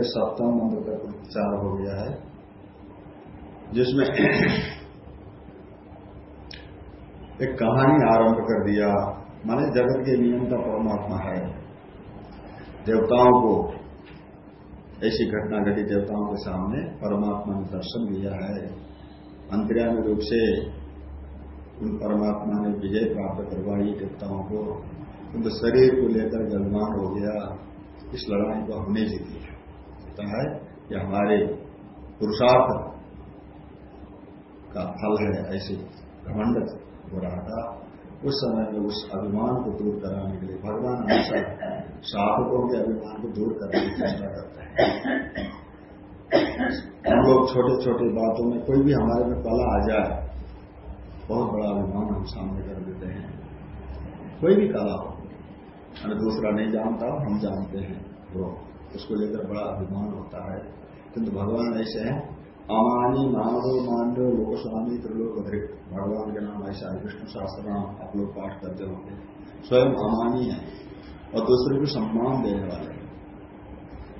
के सप्तम मंत्र तक विचार हो गया है, जिसमें एक कहानी आरंभ कर दिया। माने जगत के नियंता परमात्मा है। देवताओं को ऐसी घटना घटी, देवताओं के सामने परमात्मा ने दर्शन दिया है। अंतर्यामी रूप से उन परमात्मा ने विजय प्राप्त करवाई देवताओं को। उनके शरीर को लेकर जलमान हो गया। इस लड़ाई को हमने जीती होता है कि हमारे पुरुषार्थ का फल है, ऐसे घमंड हो रहा था। उस समय में उस अभिमान को दूर कराने के लिए भगवान हमेशा शासकों के अभिमान को दूर करने की चेष्टा करते हैं। हम लोग छोटे छोटे बातों में कोई भी हमारे में कला आ जाए, बहुत बड़ा अभिमान हम सामने कर देते हैं। कोई भी कला हो दूसरा नहीं जानता, हम जानते हैं, वो उसको लेकर बड़ा अभिमान होता है। किंतु भगवान ऐसे हैं। अमानी मानव मानव लोक स्वामी त्रिलोक अतिरिक्त भगवान के नाम ऐसा है, विष्णु शास्त्र नाम आप लोग पाठ करते होंगे। स्वयं अमानी है और दूसरे को सम्मान देने वाले हैं।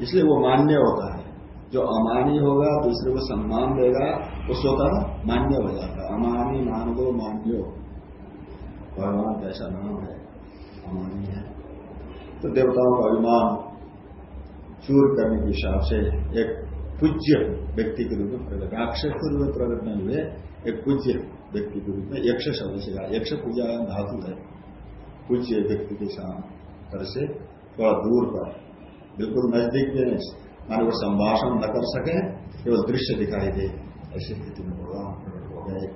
इसलिए वो मान्य होता है। जो अमानी होगा, दूसरे को सम्मान देगा, वो स्वतः मान्य हो जाता है। अमानी मानव मान्यो। भगवान का ऐसा नाम है। अमानी है। तो देवताओं का अभिमान चूर करने के हिसाब से एक पूज्य व्यक्ति के रूप में प्रकट। राक्षस के रूप में प्रकट नहीं हुए, एक पूज्य व्यक्ति के रूप में यक्ष शब्द से कहा। यक्ष पूजा धातु है। पूज्य व्यक्ति के तरह से थोड़ा दूर पर। बिल्कुल नज़दीक में माने वो संभाषण न कर सके, केवल दृश्य दिखाई दे। ऐसी स्थिति में भगवान प्रकट हो गए।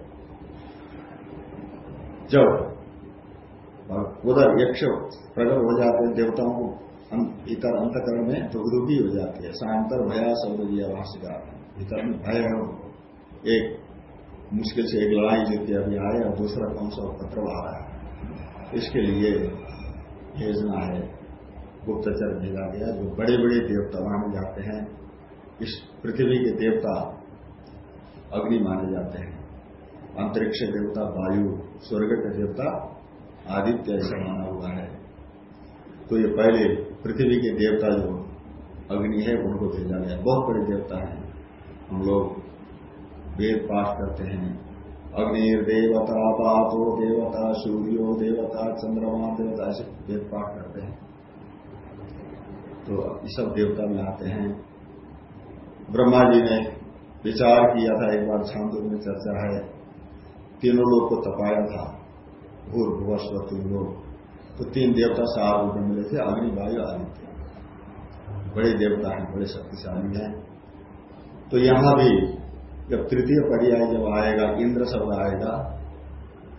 जब उधर यक्ष प्रकट हो जाते देवताओं को भीतर अंतकरण में दुखदुखी हो जाती है। सांतर भया शब्द दिया भाष्यकार। भीतर में भय है एक मुश्किल से एक लड़ाई जीती अभी आए और दूसरा कौन सा पत्र आ रहा है इसके लिए भेजना है। गुप्तचर भेजा गया, जो बड़े बड़े देवता माने जाते हैं। इस पृथ्वी के देवता अग्नि माने जाते हैं। अंतरिक्ष देवता, वायु स्वर्ग के देवता, आदित्य ऐसा माना हुआ है। तो ये पहले पृथ्वी के देवता जो अग्नि है, उनको भेजा गया। बहुत बड़े देवता हैं। हम लोग वेद पाठ करते हैं। अग्निर्देवता पातो देवता, सूर्यो देवता, चंद्रमा देवता, ऐसे वेद पाठ करते हैं। तो ये सब देवता में आते हैं। ब्रह्मा जी ने विचार किया था, एक बार छांदो में चर्चा है। तीनों लोग को तपाया था। भूर भुवस्व तीन। लोग तो तीन देवता सार रूप में मिले थे अग्नि वायु आदित्य बड़े देवता हैं, बड़े शक्तिशाली हैं। तो यहाँ भी जब तृतीय पर्याय जब आएगा, इंद्र शब्द आएगा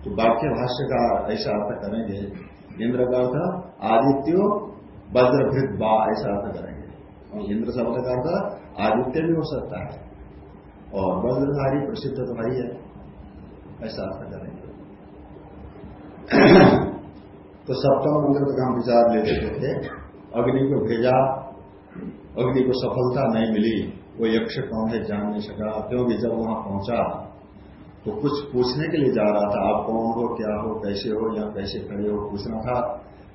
तो वाक्य भाष्य का ऐसा अर्थ करेंगे। इंद्र का अर्थ, आदित्यो वज्रभृत बा, ऐसा अर्थ करेंगे। और इंद्र शब्द का अर्थ, आदित्य भी हो सकता है। और वज्रधारी प्रसिद्ध तो भाई है, ऐसा अर्थ करेंगे। तो सप्तम मंत्र तक हम विचार ले लेते थे, अग्नि को भेजा, अग्नि को सफलता नहीं मिली, वो यक्ष कौन है जान नहीं सका, क्योंकि जब वहाँ पहुँचा तो कुछ पूछने के लिए जा रहा था, आप कौन हो, क्या हो, कैसे हो, या कैसे खड़े हो, पूछना था,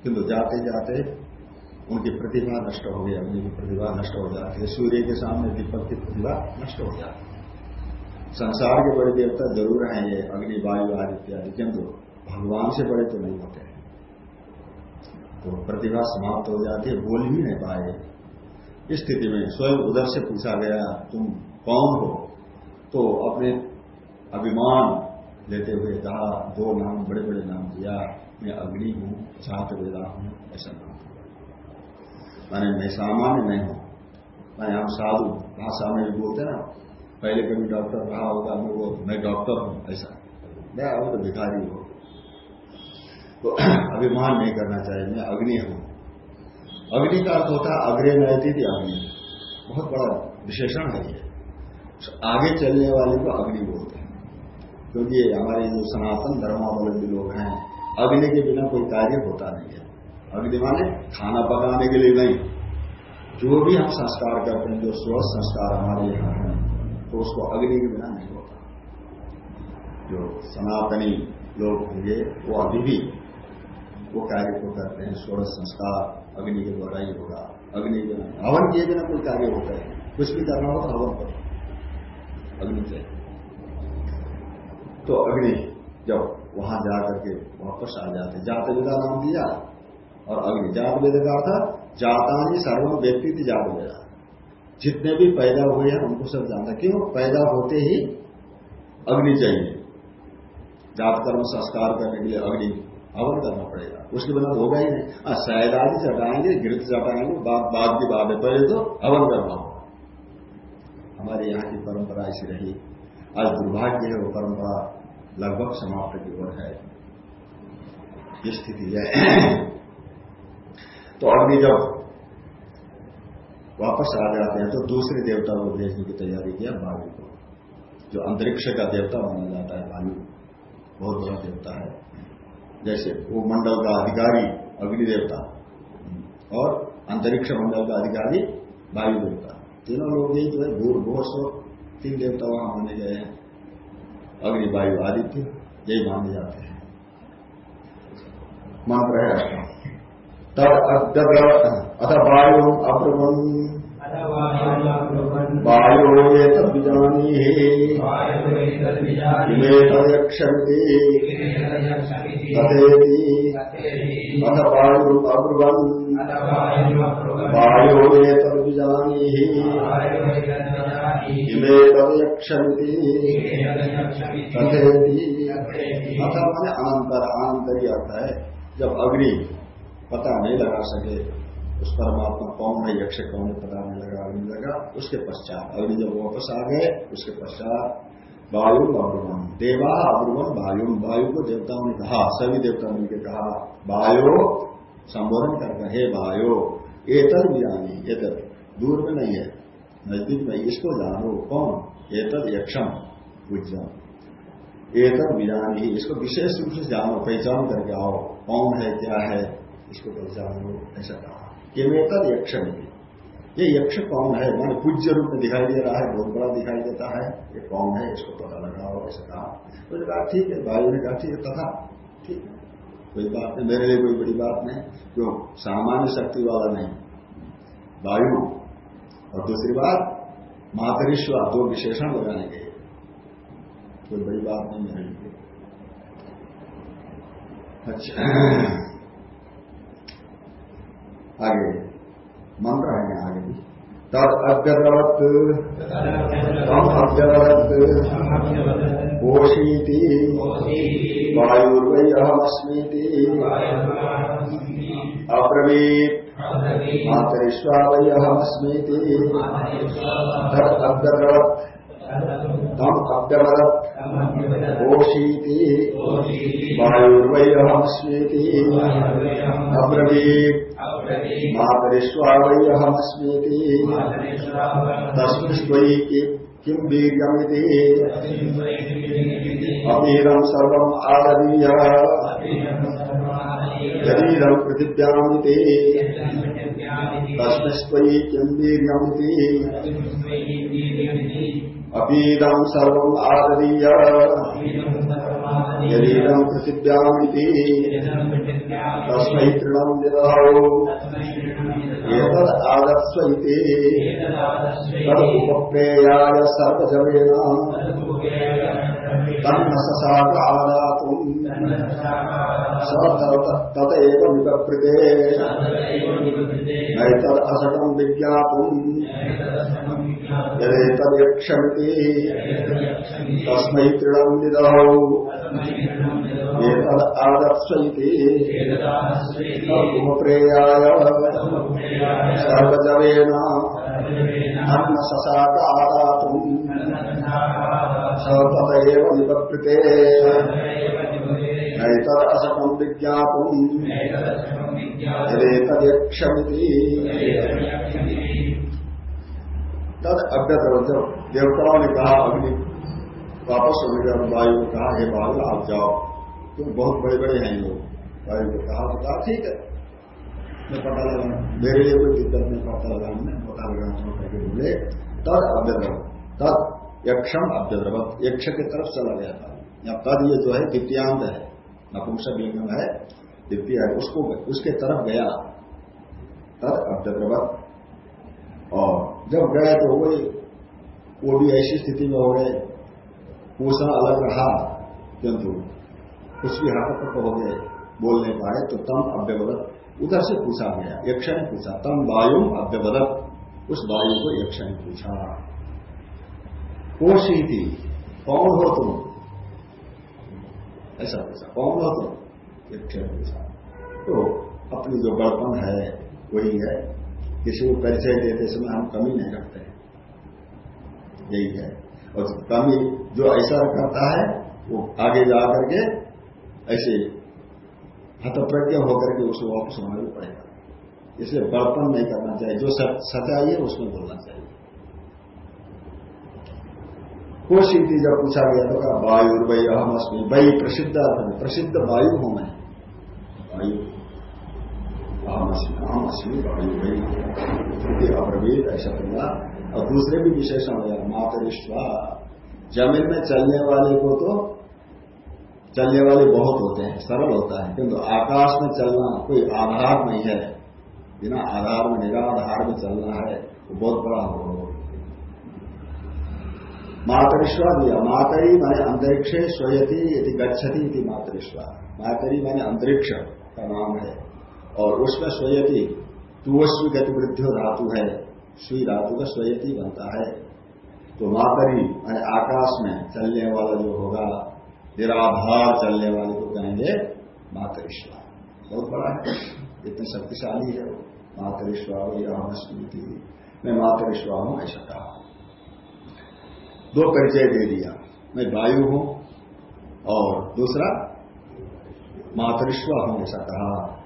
किंतु जाते जाते उनकी प्रतिभा नष्ट हो गई, अग्नि की प्रतिभा नष्ट हो जाती है, सूर्य के सामने दीपक की प्रतिभा नष्ट हो जाती संसार के बड़े देवता ज़रूर हैं ये, अग्नि, वायु, आदि इत्यादि, किंतु भगवान से बड़े तो नहीं होते। तो प्रतिभा समाप्त हो जाती है, बोल भी नहीं पाए। इस स्थिति में स्वयं उधर से पूछा गया, तुम कौन हो? तो अपने अभिमान लेते हुए कहा, दो नाम बड़े बड़े नाम दिया। मैं अग्नि हूँ छात्र वेदा हूँ, ऐसा नाम माने मैं सामान्य नहीं हूँ। मैं हम साधु, भाषा में बोलते ना, पहले कभी डॉक्टर रहा होगा, मैं वो, मैं डॉक्टर हूँ, ऐसा। मैं अब तो भिखारी हूँ। तो अभिमान नहीं करना चाहिए। मैं अग्नि हूँ। अग्नि का अर्थ होता है अग्रे नयती थी अग्नि। बहुत बड़ा विशेषण है ये। आगे चलने वाले को अग्नि बोलते हैं। क्योंकि ये हमारे जो सनातन धर्मावलंबी लोग हैं, अग्नि के बिना कोई कार्य होता नहीं है। अग्नि माने खाना पकाने के लिए नहीं। जो भी हम संस्कार करते हैं, जो स्वस्थ संस्कार हमारे यहाँ है तो उसको अग्नि के बिना नहीं होता। जो सनातनी लोग होंगे, वो अभी भी वो कार्य को करते हैं स्वर्ग संस्कार, अग्नि के द्वारा ही होगा, अग्नि के बिना हवन किए बिना कोई कार्य होता है, कुछ भी करना हो तो हवन करो। अग्नि चाहिए तो अग्नि जब वहाँ जा करके वापस आ जाते जात वेदा नाम दिया और अग्नि। जात वेद का अर्थ, जातानी सर्वम व्यक्ति थी जात वेदा। जितने भी पैदा हुए हैं, उनको सब जानता क्यों? पैदा होते ही अग्नि चाहिए। जात कर्म संस्कार करने के लिए अग्नि हवन करना पड़ेगा। उसके बिना होगा ही नहीं। हाँ शायद आदि चटाएँगे गिरत चटाएँगे बाद बाद की बात है पहले तो हवन करना होगा हमारे यहाँ की परंपरा ऐसी रही। आज दुर्भाग्य है, वो परंपरा लगभग समाप्त की ओर है। ये स्थिति है। तो अग्नि जब वापस आ जाते हैं तो दूसरे देवता को भेजने की तैयारी किया वायु को। जो अंतरिक्ष का देवता माना जाता है वायु बहुत बड़ा देवता है। जैसे वो मंडल का अधिकारी अग्निदेवता और अंतरिक्ष मंडल का अधिकारी वायु देवता तीनों लोग यही जो है भूर भोर तीन देवता वहाँ माने गए हैं। अग्नि, वायु, आदित्य यही माने जाते हैं। मंत्र है तब अथ वायु अब्रमन वायो ये तद्विजानी इमे तदक्षन्ति। तथेति अथ वायु वायो ये तद्विजानी इमे तदक्षन्ति। तथेति अथ मैंने अनंतर अनंतर अर्थ है। जब अग्नि पता नहीं लगा सके। उस परमात्मा कौन है यक्ष कौन है पता नहीं लगा अग्नि लगा। उसके पश्चात अग्नि जब वापस आ गए, उसके पश्चात वायु अब्रुवन देवा अब्रुवन वायु वायु को देवताओं ने कहा, सभी देवताओं ने कहा, वायु, संबोधन करके हे, वायु। एतर ज्ञानी एतर दूर में नहीं है, नज़दीक में इसको जानो, कौन? एतद यक्षम पूज्यम एतर ज्ञानी, इसको विशेष रूप से जानो, पहचान करके आओ, कौन है, क्या है, इसको पहचानो, ऐसा किमेतद यक्ष ये यक्ष कौन है? मैंने पूज्य रूप में दिखाई दे रहा है, बहुत बड़ा दिखाई देता है। ये कौन है? इसको पता लगाओ, ऐसा कहा। तो कहा, ठीक है। भाई ने कहा, ठीक है। तथा, ठीक है। कोई बात नहीं, मेरे लिए कोई बड़ी बात नहीं। क्यों सामान्य शक्ति वाला नहीं। वायु और दूसरी बात, मातरिश्वा दो विशेषण लगाने के कोई बड़ी बात नहीं मेरे लिए। अच्छा। आगे। मंत्र है आगे। भी तद अभ्यवत तम अभ्यवत घोषीति वायुर्वै अहमस्मीति अब्रवीत मातरिश्वा वै अहमस्मीति तद अभ्यवत तम अभ्यवत घोषीति वायुर्वै अहमस्मीति अब्रवीत मातरिश्वा वै अहमस्मीति किं वीर्यमिति, अमीरं सर्वम् आदरीय शरीरं पृथिव्यामिति तस्मिस्वयि किं वीर्यमिति अपीदं सर्वम् आदरीय यदीदं पृथिव्यामिति तस्मै तृणं विदहौ एतद आदर्श इति तद उपप्रेयाय सर्वजवेन तन्न ससाक ततएव विपकृते नैतद असकम् विज्ञातुम्। यदेतद्यक्षमिति तस्मै तृणम् विदौ एतद आदर्श इति उपप्रेयाय सर्वजवेन। अन्न ससाक आदातुम् स ततएव निपकृते नैतद असकम् विज्ञातुम्। यदेतद्यक्षमिति। तद अभ्यत जब देवताओं ने कहा, अग्नि, वापस होने का वायु को कहा, हे बाल, आप जाओ। तुम बहुत बड़े बड़े हैं लोग। वायु को कहा तो कहा, ठीक है। मैं पता लगा मेरे लिए कोई दिक्कत नहीं, पता लगा मैं, पता लगा करके बोले, तद अभ्यद्रव तद यक्षम अभ्यद्रवत यक्ष की तरफ़ चला गया था। या तद ये जो है द्वितीयांत है। नपुंसक लिंगम है द्वितीय उसको उसके तरफ़ गया। तद अभ्यद्रवत और जब गए तो वही, वो भी ऐसी स्थिति में हो गए। पूछना अलग रहा, किंतु कुछ भी हरकत हो गए। बोल नहीं पाए तो तम अव्यवदत उधर से पूछा गया यक्ष ने पूछा, तम वायु अव्यवदत उस वायु को यक्ष ने पूछा। कोशी थी, कौन हो तुम? ऐसा पूछा, कौन हो तुम? यक्ष ने पूछा। तो अपनी जो बड़पन है, वही है। किसी को परिचय देते समय हम कमी नहीं रखते हैं। यही है। और कमी जो ऐसा करता है, वो आगे जा करके ऐसे हतप्रज्ञ होकर के उसको वापस भी पड़ेगा इसलिए बड़पन नहीं करना चाहिए। जो सच्चाई है, उसमें बोलना चाहिए। को स्थिति जब पूछा गया तो कहा वायु वही अहम अस्मी वही प्रसिद्ध प्रसिद्ध वायु हूँ मैं। वायु अहम अस्मी वायु वही अप्रवीत ऐसा बोला और दूसरे भी विशेषण हो गया मातरिश्वा ज़मीन में चलने वाले को तो चलने वाले बहुत होते हैं, सरल होता है, किंतु आकाश में चलना कोई आधार नहीं है। बिना आधार में, निराधार में चलना है, वो बहुत बड़ा हो। मातरिश्वा दिया। मातरी मैंने अंतरिक्ष स्वयति यदि गच्छति यदि मातरिश्वा। मातरी मैंने अंतरिक्ष का नाम है। और उसमें स्वयति तुवस्वी गतिवृद्धि धातु है। सुई धातु का स्वयति बनता है। तो मातरी मैंने आकाश में चलने वाला जो होगा, निराधार चलने वाले को कहेंगे मातरिश्वा बहुत बड़ा है। इतने शक्तिशाली है वो। मातरिश्वा वही स्मृति मैं मातरिश्वा हूँ, ऐसा कहा। दो परिचय दे दिया। मैं वायु हूँ और दूसरा मातरिश्वा हूँ, ऐसा कहा।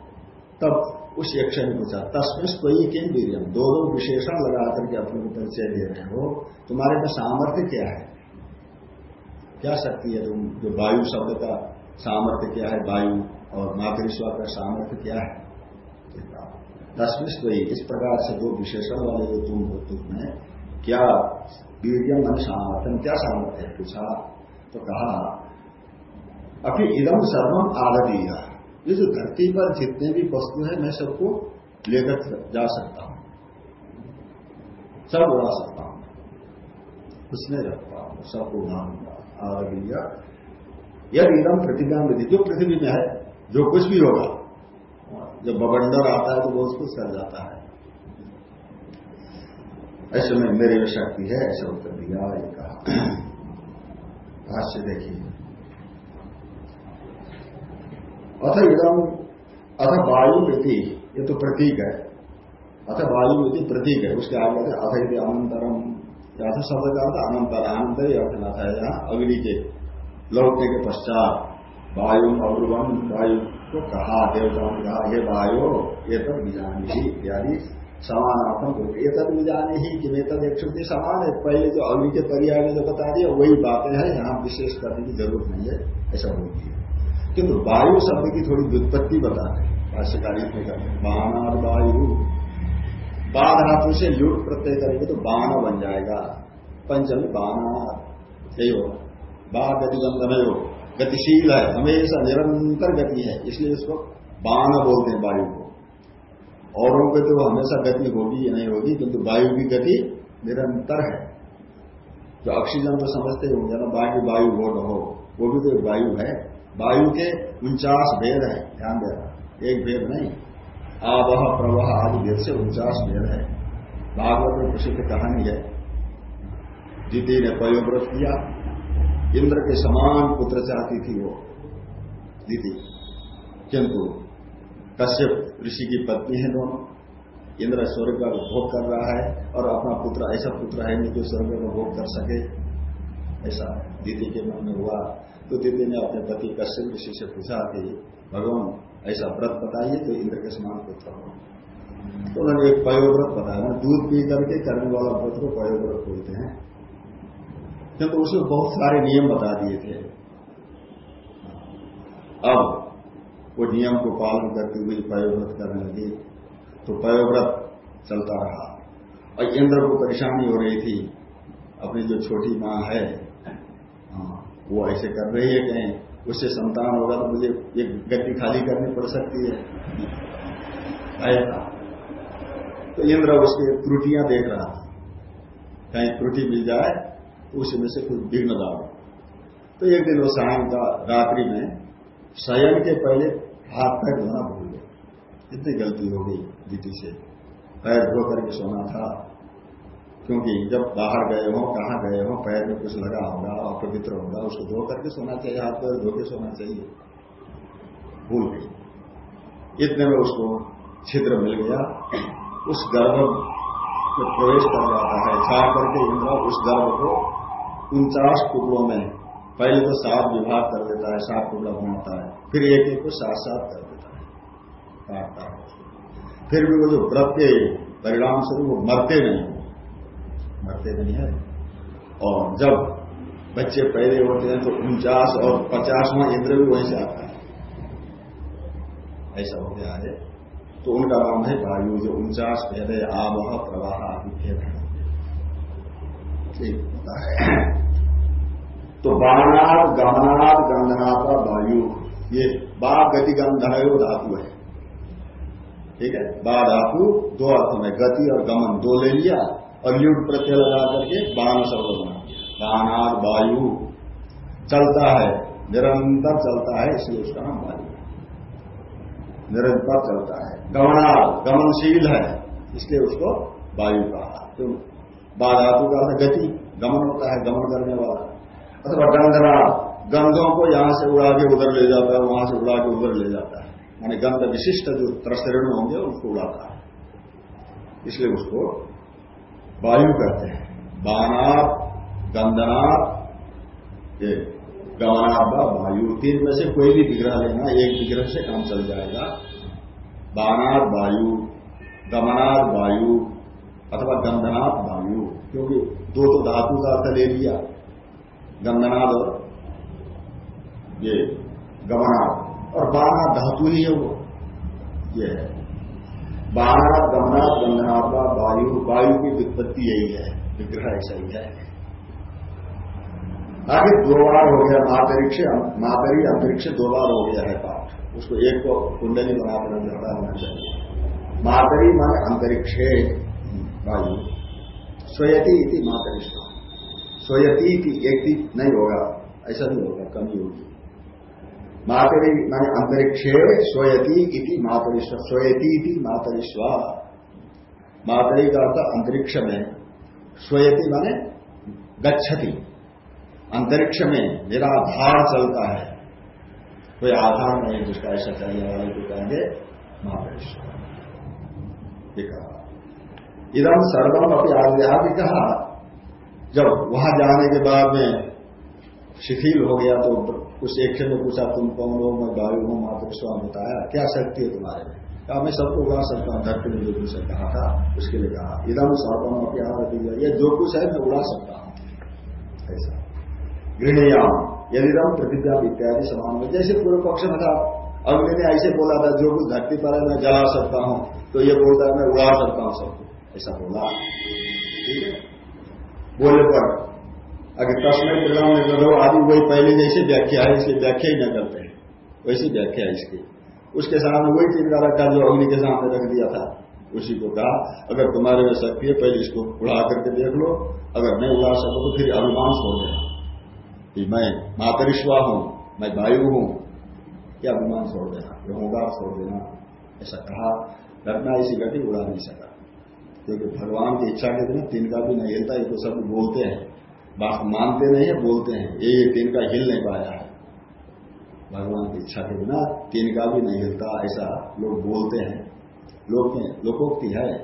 तब उस यक्ष ने पूछा तस्मिन कोई किन वीरियम। दो दो विशेषण लगा करके अपने को परिचय दे रहे हो। तुम्हारे में सामर्थ्य क्या है? क्या शक्ति है तुम? जो वायु शब्द का सामर्थ्य क्या है? वायु और मातृश्वर का सामर्थ्य क्या है? तस्मिन कोई, इस प्रकार से दो विशेषण वाले जो तुम हो तुमने क्या वीरियम मन सामर्थ्य क्या सामर्थ्य है? पूछा तो कहा अभी इदम सर्वम आददीय ये जो धरती पर जितने भी वस्तु है, मैं सबको लेकर जा सकता हूँ। सब उड़ा सकता हूँ। नहीं रखता हूँ सबको उड़ाऊँगा आरबिया यदि एकदम प्रतिज्ञा विधि, जो पृथ्वी में है, जो कुछ भी होगा, जब बबंडर आता है तो वो उसको कर जाता है। ऐसे में मेरे में शक्ति है, ऐसा उत्तर दिया, ये कहा। भाष्य देखिए। अथ इदम, अथ वायु प्रति ये तो प्रतीक है। अथ वायु प्रति प्रतीक है। उसके आगे अथ यदि अनंतरम अथ शब्द का अर्थ अनंतर आनंतर ही अर्थ है। यहाँ अग्नि के लौटने के पश्चात वायु अवरुवन वायु को कहा, देवताओं ने कहा ये वायु, ये तब बीजानी ही इत्यादि समानात्मक ये तब बीजानी ही कि तब एक समान है। पहले जो अग्नि के परिया में जो बता दिया, वही बातें हैं। यहाँ विशेष करने की ज़रूरत नहीं है। ऐसा बोलती है किंतु वायु शब्द की थोड़ी व्युत्पत्ति बता रहे भाष्यकारी बानार वायु। बा धातु से युग प्रत्यय करेंगे तो बाण बन जाएगा। पंचम बाना यही बा गतिगंधमय। हो गतिशील है। हमेशा निरंतर गति है। इसलिए इसको बाण बोलते हैं वायु को। औरों के तो हमेशा गति होगी या नहीं होगी, किंतु वायु की गति निरंतर है। जो ऑक्सीजन को समझते होंगे ना बाकी वायु हो न हो। वो भी तो वायु है। वायु के उनचास भेद है, ध्यान देना, एक भेद नहीं। आवह, प्रवाह आदि भेद से उनचास भेद है। भागवत में प्रसिद्ध कहानी है दीदी ने पयोव्रत किया, इंद्र के समान पुत्र चाहती थी वो दीदी किंतु कश्यप ऋषि की पत्नी है दोनों, इंद्र स्वर्ग का भोग कर रहा है और अपना पुत्र, ऐसा पुत्र है नहीं जो स्वर्ग का भोग कर सके। ऐसा दीदी के मन में हुआ। तो दीदी ने अपने पति कश्यप ऋषि से पूछा कि भगवान ऐसा व्रत बताइए तो इंद्र के समान पुत्र हो तो उन्होंने एक पयोव्रत बताया दूध पी करके करने वाला व्रत को पयोव्रत बोलते हैं। किंतु उसमें बहुत सारे नियम बता दिए थे। अब वो नियम को पालन करते हुए पयोव्रत करने लगे तो पयोव्रत चलता रहा। और इंद्र को परेशानी हो रही थी अपनी जो छोटी माँ हाँ, वो ऐसे कर रही है कहीं, उससे संतान होगा तो मुझे एक गड्डी खाली करनी पड़ सकती है। तो इंद्र उसके त्रुटियाँ देख रहा था। कहीं त्रुटि मिल जाए तो उसी में से कुछ विघ्न डालो तो एक दिन वो शाम का रात्रि में शयन के पहले हाथ पैर धोना भूल गए इतनी गलती हो गई दीदी से। पैर धो करके सोना था। क्योंकि जब बाहर गए हो, कहाँ गए हो, पैर में कुछ लगा होगा, अपवित्र होगा उसको धो करके सोना चाहिए, हाथ पैर धो के सोना चाहिए। भूल गई। इतने में उसको छिद्र मिल गया। उस गर्भ में प्रवेश कर जाता है। छा करके इंद्र उस गर्भ को उनचास टुकड़ों में, पहले तो सात विभाग कर देता है, सात टुकड़ा बनाता है, फिर एक एक को सात सात कर देता है। काटता है फिर भी वो जो व्रत के परिणाम स्वरूप वो मरते नहीं। मरते नहीं है। और जब बच्चे पहले होते हैं तो उनचास और पचासवां इंद्र भी वहीं से आता है। ऐसा हो गया है तो उनका नाम है वायु जो उनचास पहले आवह, प्रवाह आदि भेद है। ठीक होता है तो बाणात गमनात गंधनाथ वायु, ये बा गति गंधयो धातु है। ठीक है? बा धातु, दो अर्थ में, गति और गमन, दो ले लिया और प्रत्यय लगा करके बाण शब्द बना। बाणात वायु चलता है, निरंतर चलता है, इसलिए उसका नाम वायु निरंतर चलता है। गमनार, गमनशील है, इसलिए उसको वायु कहा तो बाधातु का गति, गमन होता है, गमन करने वाला। अथवा गंधरा, गंधों को यहाँ से उड़ा के उधर ले जाता है, वहाँ से उड़ा के उधर ले जाता है। यानी गंध विशिष्ट जो त्रसरण होंगे उसको उड़ाता है। इसलिए उसको वायु कहते हैं। बानाप गंधनाप गमनाप वायु, तीन में से कोई भी विग्रह लेना, एक विग्रह से काम चल जाएगा। बानाद वायु गमनाद वायु, अथवा गंधनाथ वायु, क्योंकि दो तो धातु का अर्थ ले लिया। गंधनाद और ये गमनाद और बाना धातु ही है वो। ये है। बाना गमनाद गंधनाद का वायु वायु की वित्पत्ति यही है, विग्रह ऐसा ही है। आगे दो बार हो गया मातरिक्ष मातरी अंतरिक्ष दो बार हो गया है पाठ उसको एक को कुंडली बना कर ज़्यादा होना चाहिए। मातरी माने अंतरिक्ष, वायु। स्वयती इति स्वयती की एक नहीं होगा, ऐसा नहीं होगा, कमी होगी। मातरी माने अंतरिक्षे स्वयती मातरिश्व स्वयती मातरिश्व मातरी का अर्थ अंतरिक्ष में। स्वयती माने गच्छति। अंतरिक्ष में मेरा आधार चलता है। कोई आधार नहीं, जिसका ऐसा चाहिए वाले को कहेंगे महाबलेश्वर इधम सर्वम अपनी आदि कहा जब वहाँ जाने के बाद में शिथिल हो गया तो उस एक ने पूछा, तुम कौन हो? मैं वायु हूँ स्वाम बताया। क्या शक्ति है तुम्हारे में? कहा, मैं सबको उड़ा सकता हूँ धरती में जो कुछ कहा था, उसके लिए कहा। इधम सर्वम अपनी ये जो कुछ है, मैं उड़ा सकता हूँ ऐसा। गृहयाम, यदिदम प्रतिज्ञा इत्यादि समान में। जैसे पूर्व पक्ष में था, अग्नि ने ऐसे बोला था, जो कुछ धरती पर है, मैं जला सकता हूँ। तो ये बोलता है, मैं उड़ा सकता हूँ सबको। ऐसा बोला। ठीक है? बोले पर अगर तस्में प्रणाम निर्णय आदि वही पहले जैसे व्याख्या है इसकी व्याख्या ही न करते हैं। वैसी व्याख्या है इसकी। उसके सामने वही चिंता रखा जो अग्नि के सामने रख दिया था, उसी को कहा, अगर तुम्हारे में शक्ति है, पहले इसको उड़ा करके देख लो। अगर नहीं उड़ा सको तो फिर छोड़ देना कि मैं मातरिश्वा हूँ, मैं वायु हूँ क्या अभिमान छोड़ देना होगा छोड़ देना ऐसा कहा घटना इसी घटी उड़ा नहीं सका। क्योंकि भगवान की इच्छा के बिना तीन का भी नहीं हिलता, ये तो सब बोलते हैं। मानते नहीं है, बोलते हैं। ये ये तीन का हिल नहीं पाया है। भगवान की इच्छा के बिना तीन का भी नहीं हिलता, ऐसा लोग बोलते हैं। लोग में लोकोक्ति है।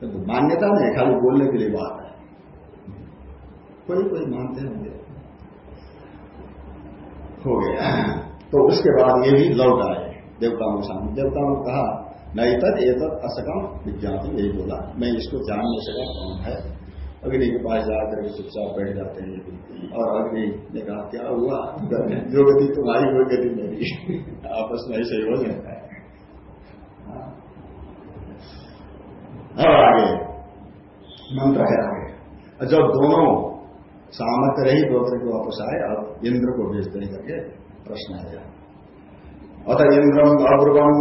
तो मान्यता नहीं खाली बोलने के लिए बात है। कोई कोई मानते होंगे हो गया। तो उसके बाद ये भी लौट आए। देवताओं के सामने देवताओं ने कहा नहीं तक ये तक असकम विज्ञापन यही बोला। मैं इसको जान नहीं सका कौन है? अग्नि के पास जाकर चुपचाप बैठ जाते हैं। और अग्नि ने कहा, क्या हुआ? जो गति तुम्हारी कोई गति मेरी आपस में ऐसे हो जाता है। अब आगे। मंत्र है आगे। जब दोनों सामर्थ्य रही गोत्र के वापस आए। अब इंद्र को भेजते करके प्रश्न आया अथ इंद्रम अब्रुवम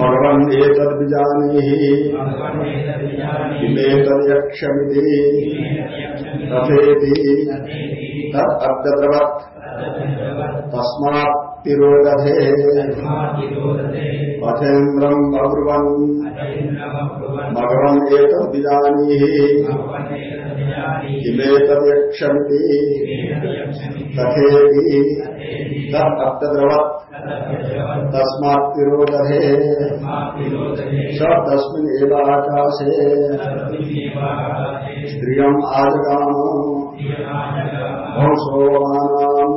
भगवन् किमेतद्यक्षमिति। तथेति। तदभ्यद्रवत् तस्मात्तिरोदधे अथेन्द्रम् अब्रुवन् भगवन्। एतद्विजानीहि किमेतद्यक्षमिति तथेति तदभ्यद्रवत् तस्मात्तिरोदधे स तस्मिन् एवाकाशे स्त्रियम् आजगाम। बहुसोमानाम्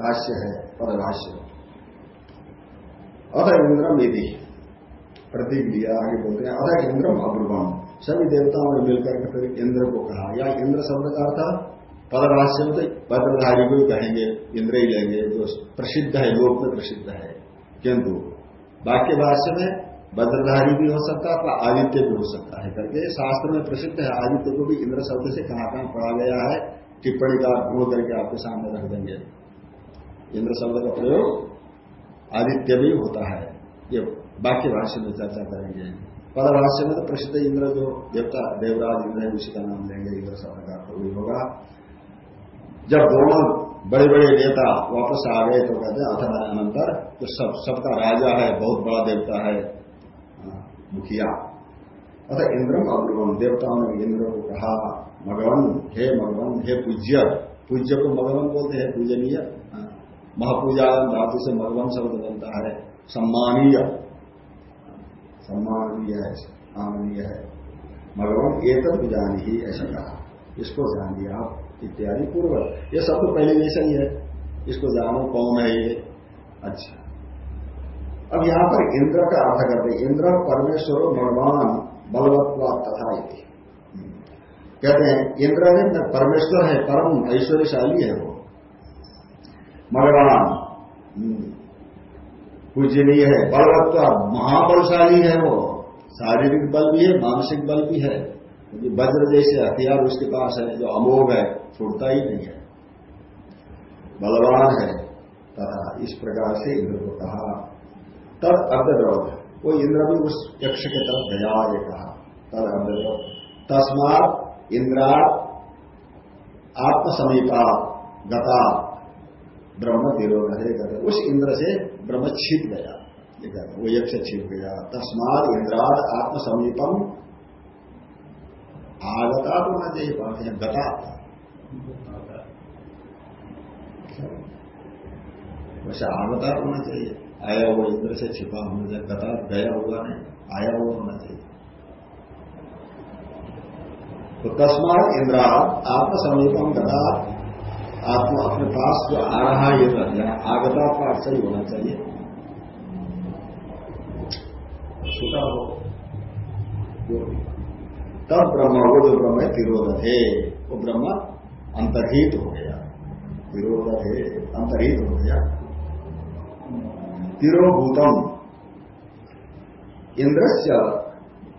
भाष्य है, परभाष्य अथ इंद्रम यदि प्रतीक दिया आगे बोलते हैं अथ इंद्रम अब्रुवम। सभी देवताओं ने मिलकर के फिर इंद्र को कहा। या इंद्र शब्द का अर्थ पदभाष्य में तो पदधारी को ही कहेंगे, इंद्र ही लेंगे, जो प्रसिद्ध है, लोक में प्रसिद्ध है। किंतु वाक्य भाष्य में बद्रधारी भी हो सकता है आदित्य भी हो सकता है। करके शास्त्र में प्रसिद्ध है, आदित्य को भी इंद्र शब्द से कहा कहाँ पढ़ा गया है, टिप्पणी का ढूंढ करके आपके सामने रख देंगे। इंद्र शब्द का प्रयोग आदित्य भी होता है। ये वाक्य भाष्य में चर्चा करेंगे। पदभाष्य में तो प्रसिद्ध इंद्र जो देवता, देवराज इंद्र है, उसी का नाम लेंगे, इंद्र शब्द का प्रयोग होगा। जब दोनों बड़े बड़े नेता वापस आ गए तो कहते हैं अथवा अनंतर तो सब, सबका राजा है, बहुत बड़ा देवता है मुखिया। अतः इंद्रम अग्रवन देवताओं ने इंद्र को कहा मगवन हे मगवन हे पूज्य। पूज्य को मगवन बोलते हैं, पूजनीय। महापूजा धातु से मगवन शब्द बनता है। सम्मानीय। सम्मानीय है, आमनीय है। मगवन एक जान ही ऐसा कहा। इसको जान दिया आप, इत्यादि पूर्व। ये सब तो पहले जैसा ही है। इसको जानो कौन है ये? अच्छा। अब यहाँ पर इंद्र का अर्थ करते इंद्र परमेश्वर भगवान बलवत्वा तथा कहते हैं, इंद्र है, परमेश्वर है, परम ऐश्वर्यशाली है वो। भगवान पूजनीय है बलवत्व महाबलशाली है वो। शारीरिक बल भी है, मानसिक बल भी है। क्योंकि वज्र जैसे हथियार उसके पास है, जो अमोघ है छोड़ता ही नहीं है। बलवान है, तथा इस प्रकार से इंद्र को कहा। तद अर्धद्रव वो इंद्र भी उस यक्ष के तरफ़ गया ये कहा। तद अर्धद्रव तस्मात इंद्रा आत्मसमीपा गता। ब्रह्म तिरोध है उस इंद्र से ब्रह्म छिप गया। वो यक्ष छिप गया। तस्मात इंद्राद आत्मसमीपम आगता तो होना चाहिए बात है गता वैसे आगता होना चाहिए। आया हुआ इंद्र से छिपा होना चाहिए। गता गया हुआ नहीं, आया हुआ होना चाहिए। तो तस्मात इंद्रा आत्म समीपम गता आत्मा अपने पास जो आ रहा है ये आगता का अर्थ ही होना चाहिए। छूटा हो। तब ब्रह्म वो जो ब्रह्म है तिरोध है वो ब्रह्म अंतर्हित हो गया। तिरोध है अंतर्हित हो गया। तिरोभूतम। इंद्र से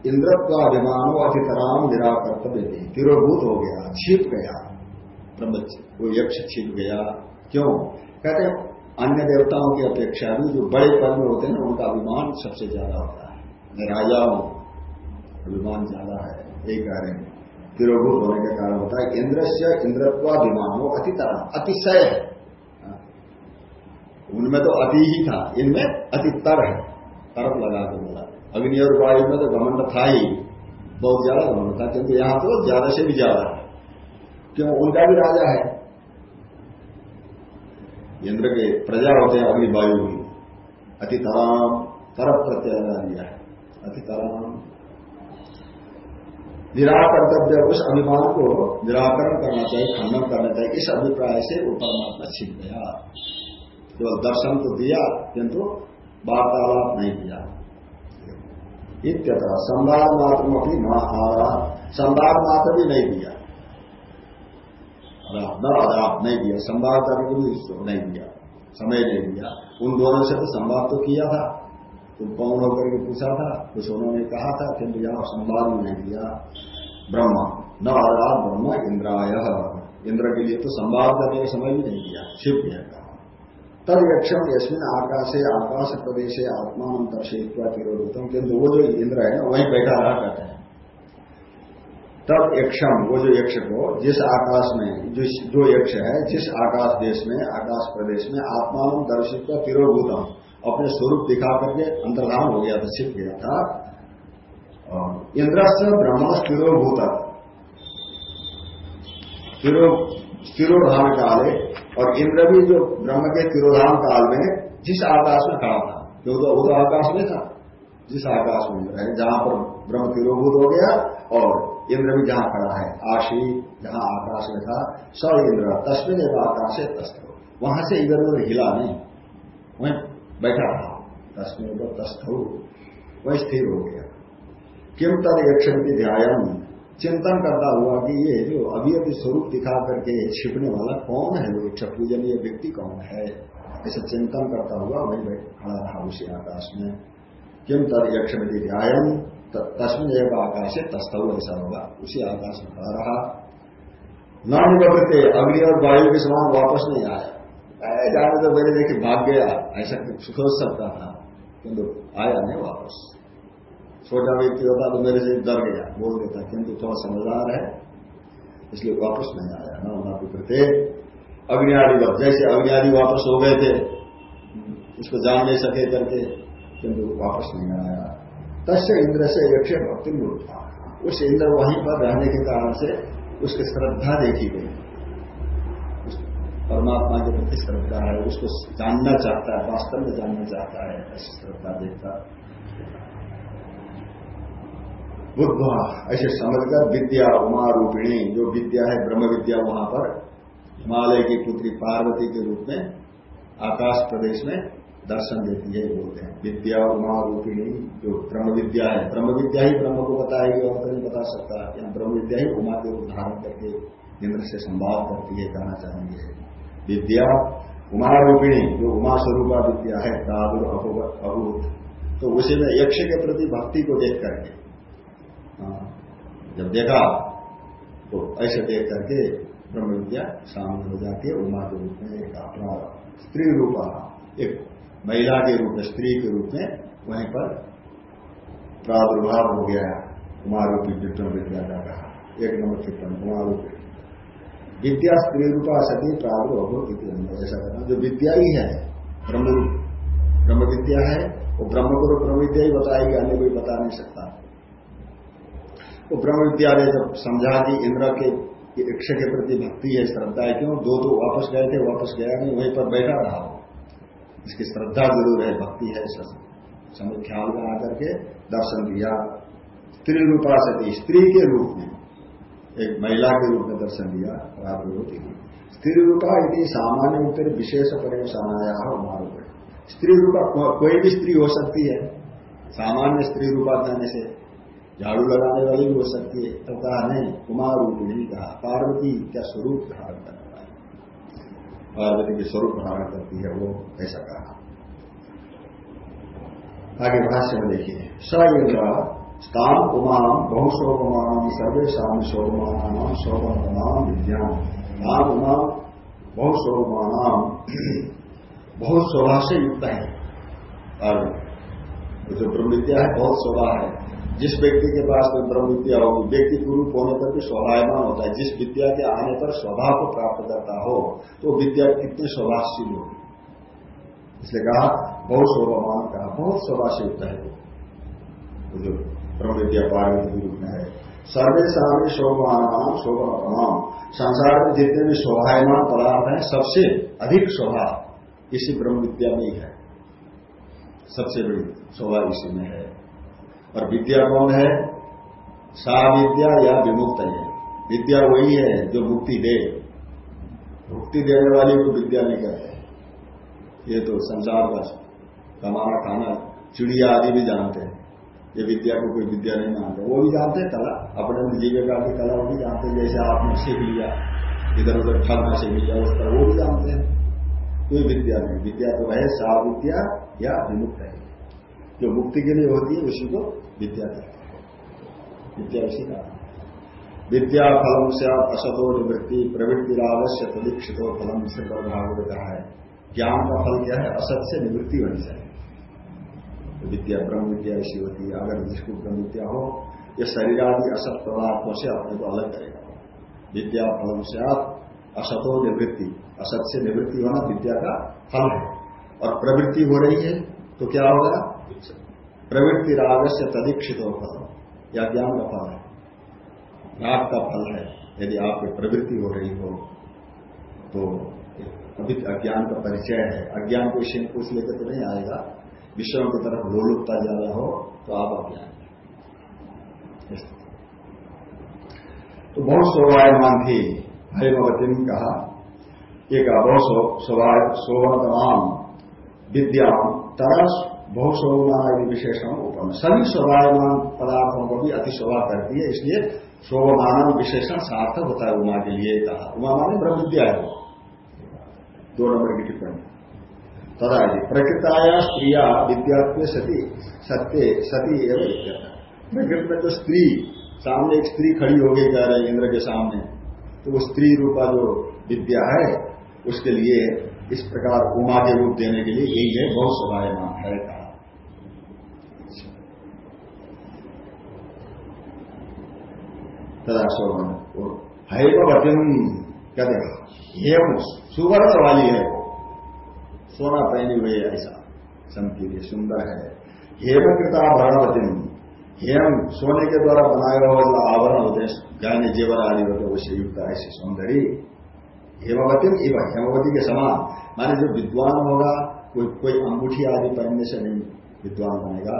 इंद्रत्वाभिमानो अतितराम निराकर्तव्य तिरोभूत हो गया छिप गया। वो यक्ष छिप गया। क्यों? कहते हैं, अन्य देवताओं की अपेक्षा भी जो बड़े पद में होते हैं ना, उनका अभिमान सबसे ज़्यादा होता है। राजा हूँ, अभिमान ज़्यादा है यही कह रहे तिरोभूत होने के कारण होता है इंद्र से इंद्रत्वाभिमान हो अतितर अतिशय। है। उनमें तो अति ही था, इनमें अति अतितर है। तरफ़ लगा के बोला। अग्नि और वायु में तो घमंड था ही, बहुत ज़्यादा घमंड था, किंतु यहाँ तो ज़्यादा से भी ज़्यादा है। क्यों उनका भी राजा है। इंद्र के प्रजा होते हैं अग्नि वायु की अति तराम तरफ़ प्रत्यय दिया है। अति तराम। निराकर्तव्य उस अभिमान को निराकरण करना चाहिए, खंडन करना चाहिए इस अभिप्राय से वो परमात्मा छिप गया। केवल दर्शन तो दिया, किंतु वार्तालाप नहीं किया। इत्यथा संवाद मात्र अपनी न आरा संवाद मात्र भी नहीं दिया न आदाप नहीं दिया। संवाद करने को भी नहीं दिया। समय नहीं दिया उन दोनों से तो संवाद तो किया था। तुम कौन होकर के पूछा था? कुछ उन्होंने कहा था, किंतु यहाँ संवाद नहीं दिया। ब्रह्म, न आदाप ब्रह्म, इंद्राय। इंद्र के लिए तो संवाद करने का समय भी नहीं दिया। शिव ने कहा। तद यक्षम यशमिन आकाशे, आकाश प्रदेश, आत्मान दर्शित्वा तिरोधम किंतु वो जो इंद्र है ना, वहीं बैठा रहा कहते हैं। तब यक्षम, वो जो यक्ष को, जिस आकाश में, जिस, जो यक्ष है, जिस आकाश देश में, आकाश प्रदेश में आत्मान दर्शित्व तिरोभूतम। अपने स्वरूप दिखा करके अंतर्धान हो गया था, छिप गया था। इंद्र से ब्रह्म स्थिरोभूत। स्थिरोधान काले, और इंद्र भी जो ब्रह्म के तिरोधान काल में जिस आकाश में खड़ा था, जो तो तो आकाश में था, जिस आकाश में है जहाँ पर ब्रह्म तिरोभूत हो गया, और इंद्र भी जहाँ खड़ा है आशी जहाँ आकाश में था स इंद्र तस्वीर एक आकाश है। तस्थ वहाँ से इधर उधर हिला नहीं। वहीं बैठा था तस्वीर पर तस्थ वही स्थिर हो गया। किम तद यक्षण की ध्यान चिंतन करता हुआ कि ये जो अभी अभी स्वरूप दिखा करके छिपने वाला कौन है? वो इच्छा पूजन ये व्यक्ति कौन है? ऐसा चिंतन करता हुआ वही खड़ा रहा उसी आकाश में। किम तद यक्षण ध्यान तस्मिन एक आकाश है तस्तव ऐसा होगा उसी आकाश में खड़ा रहा न निवृत्ते अग्नि और वायु के समान वापस नहीं आया। जाने तो मेरे देखे भाग गया। ऐसा सोच सकता था। किंतु आया नहीं वापस। छोटा व्यक्ति होता तो मेरे से डर गया। बोल देता, किंतु थोड़ा समझदार है। इसलिए वापस नहीं आया। न होना प्रत्येक अग्नियादि जैसे अग्नि आदि वापस हो गए थे, इसको जान नहीं सके करके, किंतु वापस नहीं आया। तस्य इंद्र से यक्ष भक्ति उठा उस इंद्र वहीं पर रहने के कारण से उसकी श्रद्धा देखी गई। परमात्मा के प्रति श्रद्धा है, उसको जानना चाहता है, वास्तव में जानना चाहता है, ऐसी श्रद्धा देखता। बुद्ध ऐसे समझकर विद्या उमा रूपिणी जो विद्या है ब्रह्म विद्या वहाँ पर, हिमालय की पुत्री पार्वती के रूप में, आकाश प्रदेश में दर्शन देती है बोलते हैं। विद्या उमा रूपिणी जो ब्रह्म विद्या है ब्रह्म विद्या ही ब्रह्म को बताएगी और तो नहीं बता सकता। या ब्रह्म विद्या ही उमा के रूप धारण करके इंद्र से संवाद करती है कहना चाहेंगे। विद्या उमा रूपिणी जो उमा स्वरूपा विद्या है, दादुर अभूत तो उसी में यक्ष के प्रति भक्ति को देख करके जब देखा तो ऐसे देख करके ब्रह्म विद्या सामने हो जाती है उमा के रूप में एक अपना स्त्री रूप, एक महिला के रूप में, स्त्री के रूप में वहीं पर प्रादुर्भाव हो गया उमा रूपी ब्रह्म विद्या का कहा। एक नंबर टिप्पण उमा रूपी विद्या स्त्री रूपा सती प्रादुर्भव ऐसा करना जो विद्या ही है, ब्रह्म ब्रह्म विद्या है, वो ब्रह्म को ब्रह्म विद्या ही बताएगी अन्य कोई बता नहीं सकता। वो ब्रह्म विद्या ने जब समझा कि इंद्र के इच्छा के प्रति भक्ति है, श्रद्धा है, क्यों? दो दो वापस गए थे, वापस गया नहीं, वहीं पर बैठा रहा। इसकी श्रद्धा ज़रूर है, भक्ति है समझ ख्याल में आकर के दर्शन दिया स्त्री रूपा सती स्त्री के रूप में, एक महिला के रूप में दर्शन दिया होती स्त्री रूपा यदि सामान्य उत्तर विशेष परिवेश आया हो मारो स्त्री रूपा कोई भी स्त्री हो सकती है। सामान्य स्त्री रूपा कहने से झाड़ू लगाने वाली भी हो सकती है। तथा कहा नहीं, कुमार रूप नहीं कहा। पार्वती क्या स्वरूप वाली पार्वती के स्वरूप धारण करती है, वो ऐसा कहा। आगे भाष्य में देखिए। स इंद्र स्ताम उमाम बहुशोभमान सर्वेशा शोभमान शोभमान विज्ञान नाम उमाम बहुशोभमान बहुत शोभा से युक्त है। और जो ब्रह्म विद्या है, बहुत शोभा है। जिस व्यक्ति के पास कोई ब्रह्म विद्या होगी व्यक्ति पूर्व होने पर भी शोभायमान होता है, जिस विद्या के आने पर स्वभाव को प्राप्त करता हो तो विद्या कितनी शोभाशील होगी। इसलिए कहा, बहुत शोभामान कहा, बहुत शोभा से युक्त है जो ब्रह्म विद्या पार्वती के रूप में है। सर्वे सारे शोभान शोभा संसार में जितने भी शोभायमान पदार्थ हैं, सबसे अधिक शोभा इसी ब्रह्म विद्या में ही है। सबसे बड़ी शोभा इसी में है। और विद्या कौन है? सा विद्या या विमुक्त है। विद्या वही है जो मुक्ति दे। मुक्ति देने वाली को विद्या नहीं कहते ये तो संसार का कमाना, खाना, चिड़िया आदि भी जानते हैं। ये विद्या को कोई विद्या नहीं मानते। वो भी जानते हैं कला। अपने जीविका की कला, वो भी जानते हैं। जैसे आपने सीख लिया, इधर उधर ठगना सीख लिया, उस तरह वो भी जानते हैं। कोई विद्या नहीं। विद्या तो है सा विद्या या विमुक्त है जो मुक्ति के लिए होती है, उसी को विद्या कहते हैं। विद्या उसी का विद्या फलम से आप असतो निवृत्ति, प्रवृत्ति रावश्य तदीक्षित फलम से भागवत कहा है। ज्ञान का फल क्या है? असत से निवृत्ति होनी चाहिए। तो विद्या, ब्रह्म विद्या ऐसी होती है। अगर जिसको ब्रह्म विद्या हो यह शरीर आदि असत पदार्थों से अपने को अलग करेगा। विद्या फलम से आप असतो निवृत्ति। असत से निवृत्ति होना विद्या का फल है। और प्रवृत्ति हो रही है तो क्या होगा? प्रवृत्ति राग से तदीक्षित हो फल या ज्ञान का फल है राग का फल है यदि आपकी प्रवृत्ति हो रही हो तो अभी अज्ञान का परिचय है। अज्ञान को इसे पूछ लेकर तो नहीं आएगा। विषयों की तरफ़ लोलुपता ज़्यादा हो तो आप अज्ञान तो बहुत शोभायमान थी हरिमवती ने कहा एक शोभनतमाम विद्या तरस बहुशोभमान विशेषण उत्पन्न सभी शोभायमान पदार्थों को भी अति शोभा करती है इसलिए शोभमान विशेषण सार्थक होता है उमा के लिए कहा। उमा माने ब्रह्म विद्या है दो नंबर की टिप्पणी। तथा प्रकृताया स्त्रिया विद्यात्व सती, सत्य, सती एवं प्रकृति में जो स्त्री, सामने एक स्त्री खड़ी हो गई जा रही इंद्र के सामने। तो वो स्त्री रूपा जो विद्या है, उसके लिए इस प्रकार उमा के रूप देने के लिए यही है, बहुत स्वाभाविक है। कहा तदा शोभन हैवतिम कहते हेम सुवर्ण वाली है। वो सोना पहनी हुई है ऐसा। चमकी सुंदर है। हेम कृता भरणवतिम हेम सोने के द्वारा बनाया हुआ आवरण होते हैं जेवर आदि होते उससे युक्त ऐसी सौंदर्य। हेमवती एव हेमवती के समान। माने जो विद्वान होगा, कोई कोई अंगूठी आदि पहनने से नहीं विद्वान बनेगा।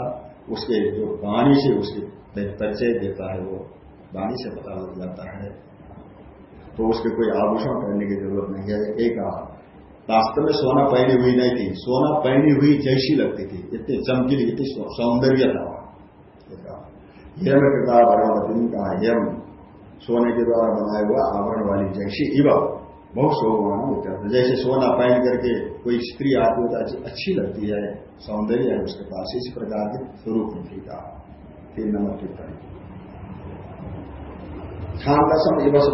उसके जो वाणी से उसके परिचय देता है वो। वाणी से पता लग जाता है। तो उसके कोई आभूषण पहनने की ज़रूरत नहीं है। एक वास्तव में सोना पहनी हुई नहीं थी। सोना पहनी हुई जैसी लगती थी। इतनी चमकीली, इतनी सौंदर्य था। हेम कृता भरणवती का यम सोने के द्वारा बनाया हुआ आवरण वाली जैसी इव। बहुत शोभमान होता है जैसे सोना पहन करके कोई स्त्री आती होता तो अच्छी लगती है। सौंदर्य है उसके पास। इस प्रकार के स्वरूप का तीन नंबर टिप्पणी छांदसम एवं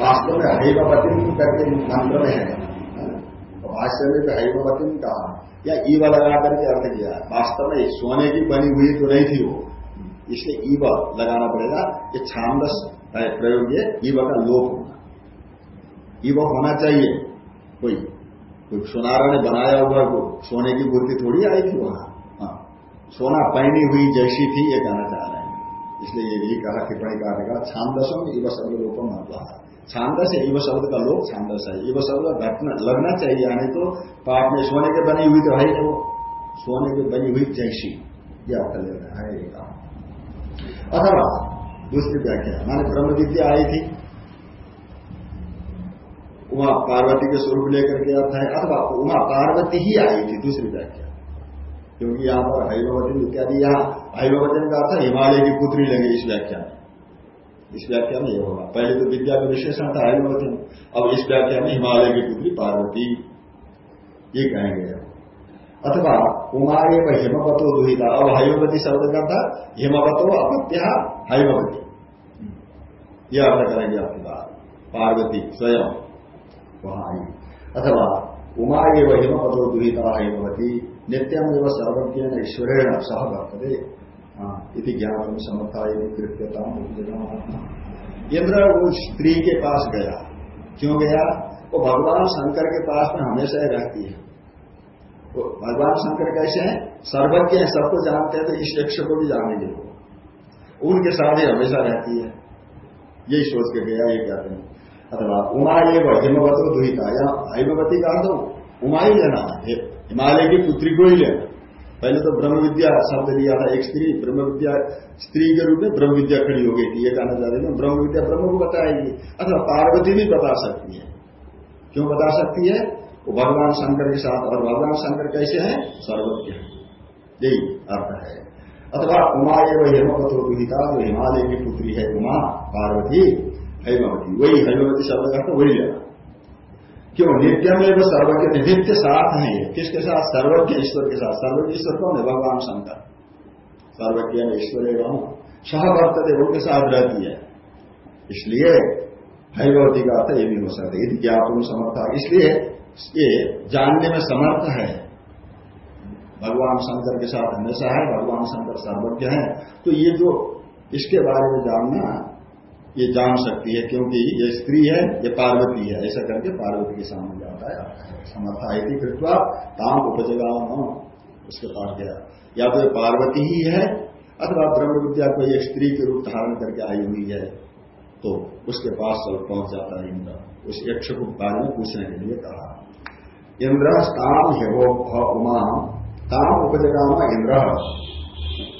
वास्तव में हरिवती करके मंत्र में है। भाष्य में तो हरिवती कहा या ईवा लगा करके अर्थ किया। वास्तव में सोने की बनी हुई तो नहीं थी वो। इसलिए ईवा लगाना पड़ेगा ये छांदस प्रयोग ये ईवा का लोप ईवा होना चाहिए। कोई कोई सोनारा ने बनाया हुआ सोने की मूर्ति थोड़ी आई थी वहाँ। हाँ सोना पहनी हुई जैसी थी, ये कहना चाह रहे हैं। इसलिए ये भी कहा, टिप्पणी का कहा छांदसों में ईव शब्द लोपम है छांदस है ईव शब्द का लोक छांदस है। ईव शब्द घटना, लगना चाहिए, यानी तो पाप में सोने के बनी हुई तो है वो सोने के बनी हुई जैसी। यह अर्थ लेना है, ये कहा अथवा, दूसरी व्याख्या। माने ब्रह्म विद्या आई थी। उमा पार्वती के स्वरूप लेकर के अर्थ है, अथवा उमा पार्वती ही आई थी, दूसरी व्याख्या। क्योंकि यहाँ पर हैववती इत्यादि यहाँ हैववती का अर्थ हिमालय की पुत्री लेंगे इस व्याख्या में। इस व्याख्या में यह होगा। पहले तो विद्या का विशेषण था हैववती अब इस व्याख्या में हिमालय की पुत्री पार्वती। ये कहेंगे अथवा कुमारे व हिमवतो दुहिता। अब हैववती शब्द का था हिमवतो अपत्या हैववती यह अर्थ करेंगे आपकी बात। पार्वती स्वयं वहाँ अथवा उमा एवं हिमपतो दुहिता हिमवती नित्यम एवं सर्वज्ञ ईश्वरेण सह वर्तते। इति ज्ञान समर्था कृत्यता इंद्र वो स्त्री के पास गया। क्यों गया? वो भगवान शंकर के पास में हमेशा ही रहती है। वो भगवान शंकर कैसे हैं? सर्वज्ञ है, सबको जानते हैं तो इस यक्ष को भी जानेंगे। वो उनके साथ ही हमेशा रहती है। यही सोच के गया ये कहते हैं। अथवा उमा ये हिमवत दुहिता या हिमवती का तो उमा ही लेना हिमालय की पुत्री को ही लेना पहले तो ब्रह्म विद्या शब्द लिया था एक स्त्री ब्रह्म विद्या स्त्री के रूप में ब्रह्म विद्या खड़ी हो गई थी, ये कहना चाह चाहते हैं। ब्रह्म विद्या ब्रह्म को बताएगी। अथवा पार्वती भी बता सकती है। क्यों बता सकती है? वो भगवान शंकर के साथ, और भगवान शंकर कैसे हैं? सर्वज्ञ यही अर्थ है। अथवा उमा एवं हेमपत्रो दुहिता जो हिमालय की पुत्री है उमा, पार्वती, हैमवती। वही हैमवती शब्द का वही लेना। क्यों? नित्य में वो सर्वज्ञ नित्य साथ है। ये किसके साथ? सर्वज्ञ, ईश्वर के साथ। सर्वज्ञ, ईश्वर कौन है? भगवान, शंकर। सर्वज्ञ ईश्वर एवं सहवर्तते उनके साथ रहती है। इसलिए हैवती का अर्थ ये भी हो सकता है। ज्ञापन समर्थ इसलिए ये जानने में समर्थ है। भगवान, शंकर के साथ हमेशा है, भगवान, शंकर सर्वज्ञ है। तो ये जो इसके बारे में जानना ये जान सकती है क्योंकि ये स्त्री है, ये पार्वती है। ऐसा करके पार्वती के सामने जाता है। समर्था है कृत्वा काम उपजगा उसके पास गया। या तो पार्वती ही है, अथवा ब्रह्म विद्या को ये स्त्री के रूप धारण करके आई हुई है तो उसके पास सब पहुँच जाता है इंद्र। उस यक्ष को बारे में पूछने के लिए कहा। इंद्र काम है वो उमा काम उपजगाम इंद्र।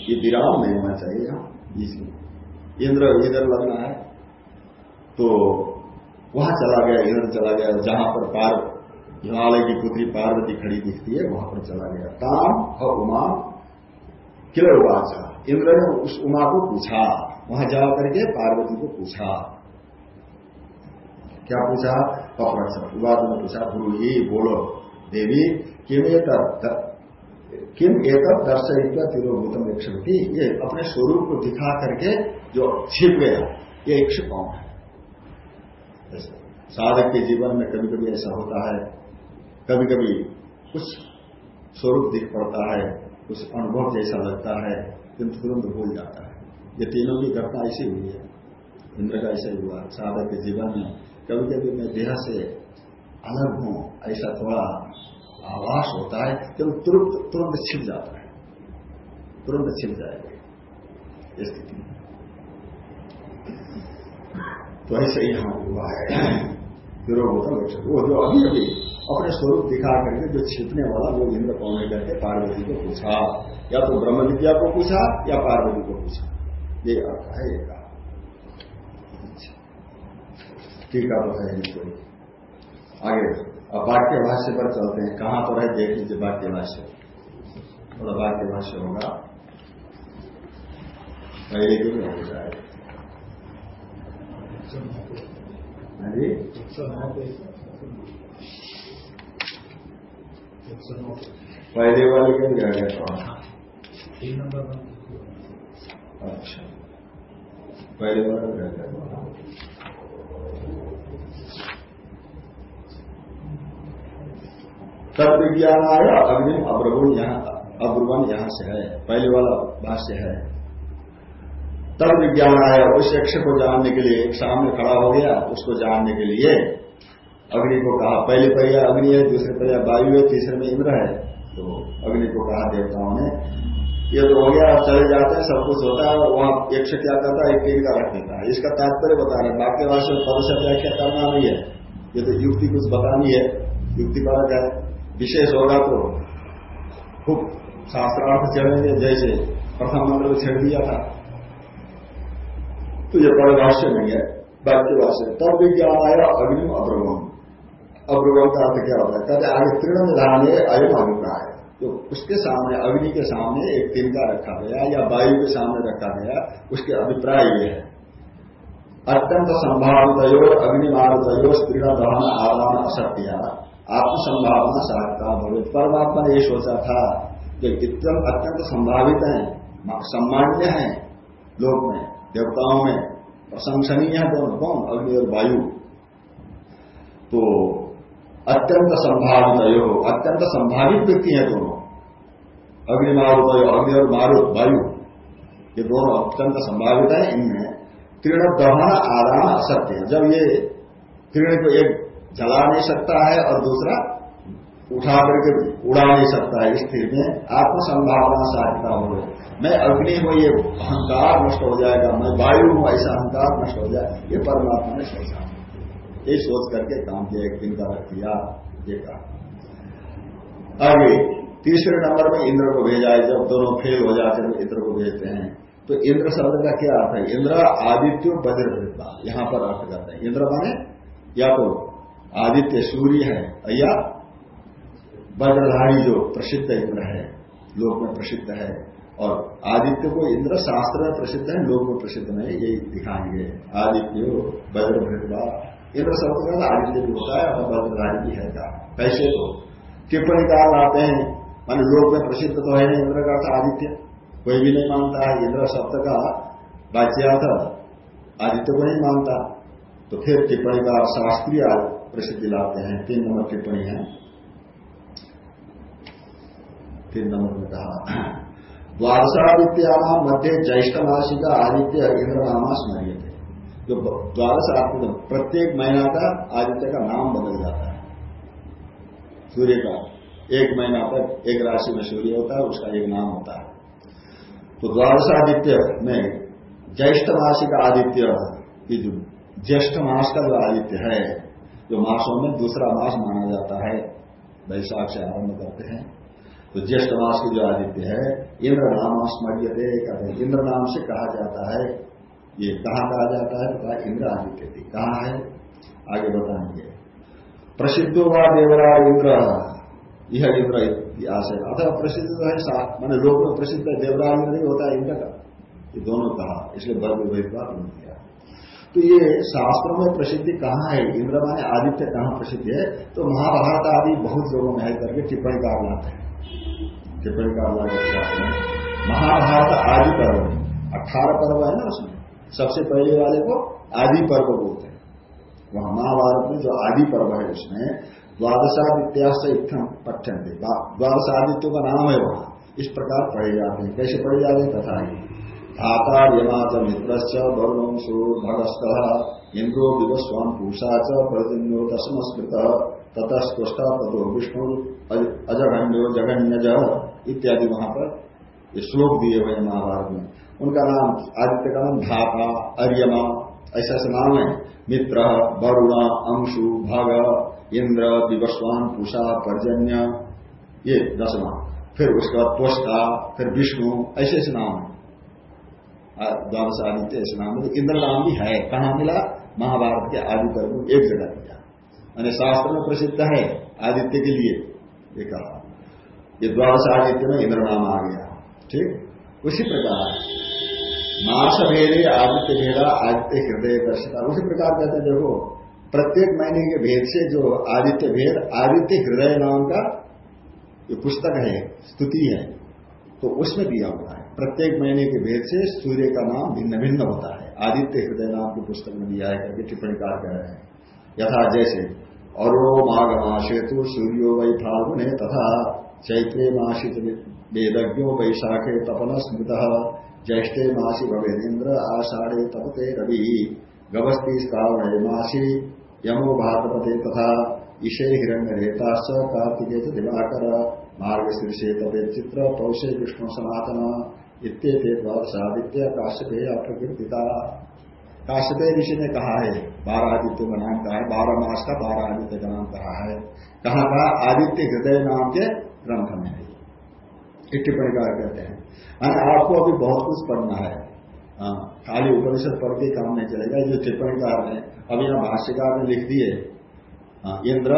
ये विराम नहीं होना चाहिए। यहाँ इंद्र इधर लगना है। तो वहाँ चला गया, इधर चला गया, जहाँ पर पार, हिमालय की पुत्री पार्वती खड़ी दिखती है, वहाँ पर चला गया। ताम ह उमा किल उवाचा इंद्र ने उस उमा को पूछा। वहाँ जा करके पार्वती को पूछा। क्या पूछा? पप्रच उवाद ने पूछा, गुरु ही बोलो। देवी, किम किम एक दर्शक तिरुभूतम एक ये अपने स्वरूप को दिखा करके जो छिप गया, ये एक कौन है। साधक के जीवन में कभी कभी ऐसा होता है कभी कभी कुछ स्वरूप दिख पड़ता है, कुछ अनुभव जैसा लगता है किंतु तुरंत भूल जाता है। ये तीनों की घटना ऐसी हुई है। इंद्र का ऐसा हुआ। साधक के जीवन में कभी कभी मैं देह से अलग हूँ, ऐसा थोड़ा आवास होता है क्योंकि तुरंत तुरंत छिप जाता है। तुरंत छिप जाएगा। स्थिति। तो ऐसे ही यहाँ हुआ है। विरोध लक्षण वो जो अभी अभी अपने स्वरूप दिखा करके जो छिपने वाला वो इंद्र कौन करके पार्वती को पूछा, या तो ब्रह्म विद्या को पूछा, या पार्वती को पूछा। ये अर्थ है, ये कहा। कोई आगे, अब वाक्य भाष्य पर चलते हैं। कहाँ पर है? देख लीजिए वाक्य भाष्य थोड़ा वाक्य भाष्य होगा। पहले भी हो जाएगा। हाँ पहले वाले क्यों गया गया था। अच्छा। पहले वाले गया गया तब विज्ञान आया अग्नि अब्रवन यहाँ अब्रवन यहाँ से है। पहले वाला भाष्य है। तब विज्ञान आया उस यक्ष को जानने के लिए एक सामने खड़ा हो गया, उसको जानने के लिए अग्नि को कहा, पहले पहिया अग्नि है, दूसरे पहिया वायु है, तीसरे में इंद्र है। तो अग्नि को कहा, देवताओं ने, ये तो हो गया चले जाते हैं, सब कुछ होता है वहाँ यक्ष क्या करता है, एक तीन का रख देता है। इसका तात्पर्य बता रहे बाकी वास्तव पद से व्याख्या करना नहीं है। ये तो युक्ति कुछ बतानी है, युक्ति परक है, विशेष होगा तो खूब शास्त्रार्थ चढ़ेंगे जैसे प्रथम मंत्र छेड़ दिया था। तो ये परिभाष्य नहीं है, वाक्यभाष्य तब विज्ञान आया अग्निम अब्रवम। अब्रवम का अर्थ क्या होता है? कहते आगे तृण धान है। अयम अभिप्राय तो उसके सामने, अग्नि के सामने एक तिनका रखा गया या वायु के सामने रखा गया, उसके अभिप्राय ये है। अत्यंत संभावित अग्निमारुतयो, स्त्रीण दहन आदान असत्य। आत्म संभावना साधता भवे परमात्मा ने ये सोचा था कि एकदम अत्यंत संभावित है सम्मान्य है, लोक में। देवताओं में प्रशंसनीय है दोनों कौन? अग्नि और वायु। तो अत्यंत संभावित यो अत्यंत संभावित व्यक्ति है दोनों। अग्निमारुत अग्नि और मारुत, वायु। ये दोनों अत्यंत संभावित है, इनमें तीर्ण दहन आदान असत्य जब ये तीर्ण को एक जला नहीं सकता है और दूसरा उठा करके उड़ा नहीं सकता है स्थिर में आत्म संभावना साधता हो मैं अग्नि हूँ, ये अहंकार नष्ट हो जाएगा, मैं वायु हूँ, ऐसा अहंकार नष्ट हो जाए, ये परमात्मा ने सोचा। ये सोच करके काम किया, एक दिन का दिया, ये कहा आगे, तीसरे नंबर में इंद्र को भेजा है जब दोनों फेल हो जाते हैं, इंद्र को भेजते हैं। तो इंद्र शब्द का क्या अर्थ है? इंद्र आदित्य वज्र यहाँ पर अर्थ करते हैं। इंद्र माने या तो आदित्य सूर्य है, या वज्रधारी जो प्रसिद्ध इंद्र है, लोक में प्रसिद्ध है, और आदित्य को इंद्र शास्त्र में प्रसिद्ध है, लोक में प्रसिद्ध नहीं, यही दिखाएँगे आदित्य वज्र इंद्र शब्द का आदित्य भी होता है और वज्रधारी भी है क्या? कैसे तो। टिप्पणी काल आते हैं? मान लोक में प्रसिद्ध तो है नहीं इंद्र का आदित्य। कोई भी नहीं मानता है इंद्र शब्द का वाच्यार्थ आदित्य को नहीं मानता। तो फिर टिप्पणी का शास्त्रीय प्रसिद्धि लाते हैं। तीन नंबर टिप्पणी है। तीन नंबर में कहा द्वादशादित्या मध्य ज्येष्ठ मासी का आदित्य इंद्र नामा स्मरिय थे जो द्वादश आदित्य प्रत्येक महीना का आदित्य का नाम बदल जाता है। सूर्य का एक महीना तक एक राशि में सूर्य होता है, उसका एक नाम होता है। तो द्वादशादित्य में ज्येष्ठ मासी का आदित्य जो ज्येष्ठ मास का जो आदित्य है, जो मासों में दूसरा मास माना जाता है, वैशाख से आरंभ करते हैं। तो ज्येष्ठ मास की जो आदित्य है। इंद्र नाम स्मरियते कहते हैं इंद्र नाम से कहा जाता है, ये कहा कहा जाता है? तो इंद्र आदित्य थी कहा है? आगे बताएँगे। प्रसिद्धो व देवरा इंद्र। यह इंद्र इतिहास है। अतः प्रसिद्ध तो है मैंने लोक में प्रसिद्ध है देवरा इंद्र नहीं होता इंद्र का। ये दोनों कहा, इसलिए वर्ग विभेदवाद नहीं किया। तो ये शास्त्रों में प्रसिद्धि कहाँ है? इंद्र माने आदित्य कहाँ प्रसिद्ध है? तो महाभारत आदि बहुत लोगों में है करके टिप्पणी कार लाते हैं। टिप्पणी का अल्लाह महाभारत आदि पर्व अठारह पर्व है ना उसमें? सबसे पहले वाले को आदि पर्व बोलते हैं। वहाँ महाभारत में जो आदि पर्व है उसमें द्वादशादित्या से इतम पठ्यन थे द्वादशादित्यों का नाम है वहाँ। इस प्रकार पढ़े जाते हैं। कैसे पढ़े जाते हैं? तथा धाता यमाच मित्र वरुणम सूर भगस्त इंद्रो विवस्वान पूषा च प्रजन्यो दशम स्मृत तथा तथो विष्णु अजघन्यो जघन्य इत्यादि वहाँ पर श्लोक दिए हुए महाभारत में। उनका नाम, आदित्य का नाम धाता, अर्यमा, ऐसा ऐसा नाम है। मित्र, वरुण, अंशु, भग, इंद्र, विवस्वान पूषा पर्जन्य, ये दसवा। फिर उसका त्वस्ता फिर विष्णु, ऐसे ऐसे नाम है। द्वादश आदित्य ऐसे नाम तो इंद्र नाम भी है। कहा मिला? महाभारत के आदि पर एक जगह दिया मैंने शास्त्र में प्रसिद्ध है आदित्य के लिए। ये कहा। ये द्वादश आदित्य में इंद्र नाम आ गया। ठीक? उसी प्रकार मार्स भेदे आदित्य भेदा, आदित्य हृदय दर्शता। उसी प्रकार कहते हैं, देखो, प्रत्येक महीने के भेद से जो आदित्य भेद, आदित्य हृदय नाम का ये पुस्तक है, स्तुति है तो उसमें दिया हुआ है। प्रत्येक महीने के भेद से सूर्य का नाम भिन्न भिन्न होता है। आदित्य हृदय नाम की पुस्तक में दिया है करके टिप्पणी कार कह रहे हैं। यथा जैसे अरुणो माघ मासेतु सूर्यो वै फाल्गुने तथा चैत्रे मासित वेदज्ञो वैशाखे तपन स्मृत ज्येष्ठे मासी भवेन्द्र आषाढ़े तपते रवि। गवस्ती श्रावणे मासी, यमो भातपते तथा ईशे हिरण्य रेताश्च कार्तिके दिवाकर। मार्ग शीर्षे तपे चित्र, पौषे विष्णु सनातन इत्येते सादित्य काश्यपे अप्रकृतिता काश्यप ऋषि ने कहा है बारह आदित्य का नाम कहा है। बारह मास का बारह आदित्य का नाम कहा है कहा आदित्य हृदय नाम के ग्रंथ में है टिप्पणी कार कहते हैं। आपको अभी बहुत कुछ पढ़ना है। खाली उपनिषद पढ़ के काम नहीं चलेगा। जो टिप्पणी कार है अब यहाँ भाष्यकार ने लिख दिए। इंद्र,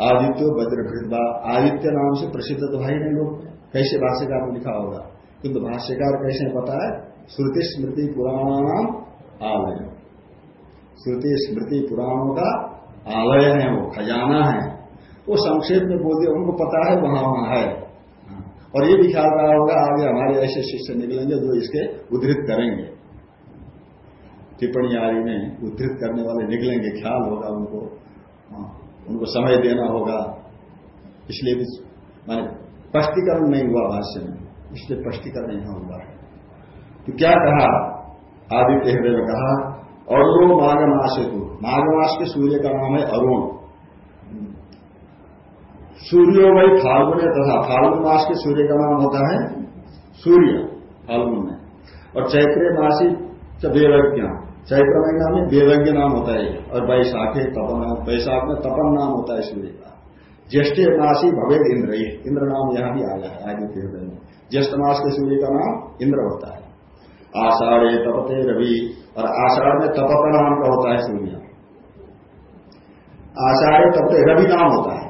आदित्य वज्रभृतवा आदित्य नाम से प्रसिद्ध तो भाई नहीं लोग। कैसे भाष्यकार में लिखा होगा? किंतु भाष्यकार कैसे पता है? श्रुति स्मृति पुराण आलय। श्रुति स्मृति पुराणों का आलय है वो, खजाना है। वो संक्षेप में बोल दिया उनको पता है वहाँ वहाँ है। और ये भी ख्याल रहा होगा आगे हमारे ऐसे शिष्य निकलेंगे जो इसके उद्धृत करेंगे। टिप्पणी आदि में उद्धृत करने वाले निकलेंगे ख्याल होगा उनको। हाँ, उनको समय देना होगा। इसलिए भी माने स्पष्टीकरण नहीं हुआ भाष्य में इसलिए स्पष्टीकरण यहाँ हुआ है। तो क्या कहा? आदित्य हृदय में कहा अरुण माघ मास हेतु माघ मास के सूर्य का नाम है अरुण। सूर्योमय फाल्गुन है तथा फाल्गुन मास के सूर्य का नाम होता है सूर्य, फाल्गुन में। और चैत्र मासी देवज्ञ, चैत्र महीना में देवज्ञ नाम होता है और बैसाखे तपन, बैसाख में तपन नाम होता है सूर्य का। ज्येष्ठ मासी भवेद इंद्र इंद्र नाम यहाँ भी आया है, आगे के हृदय में। ज्येष्ठ मास के सूर्य का नाम इंद्र होता है। आषाढ़ तपते रवि, और आषाढ़ में तपत नाम का होता है सूर्य। आषाढ़ तपते रवि नाम होता है।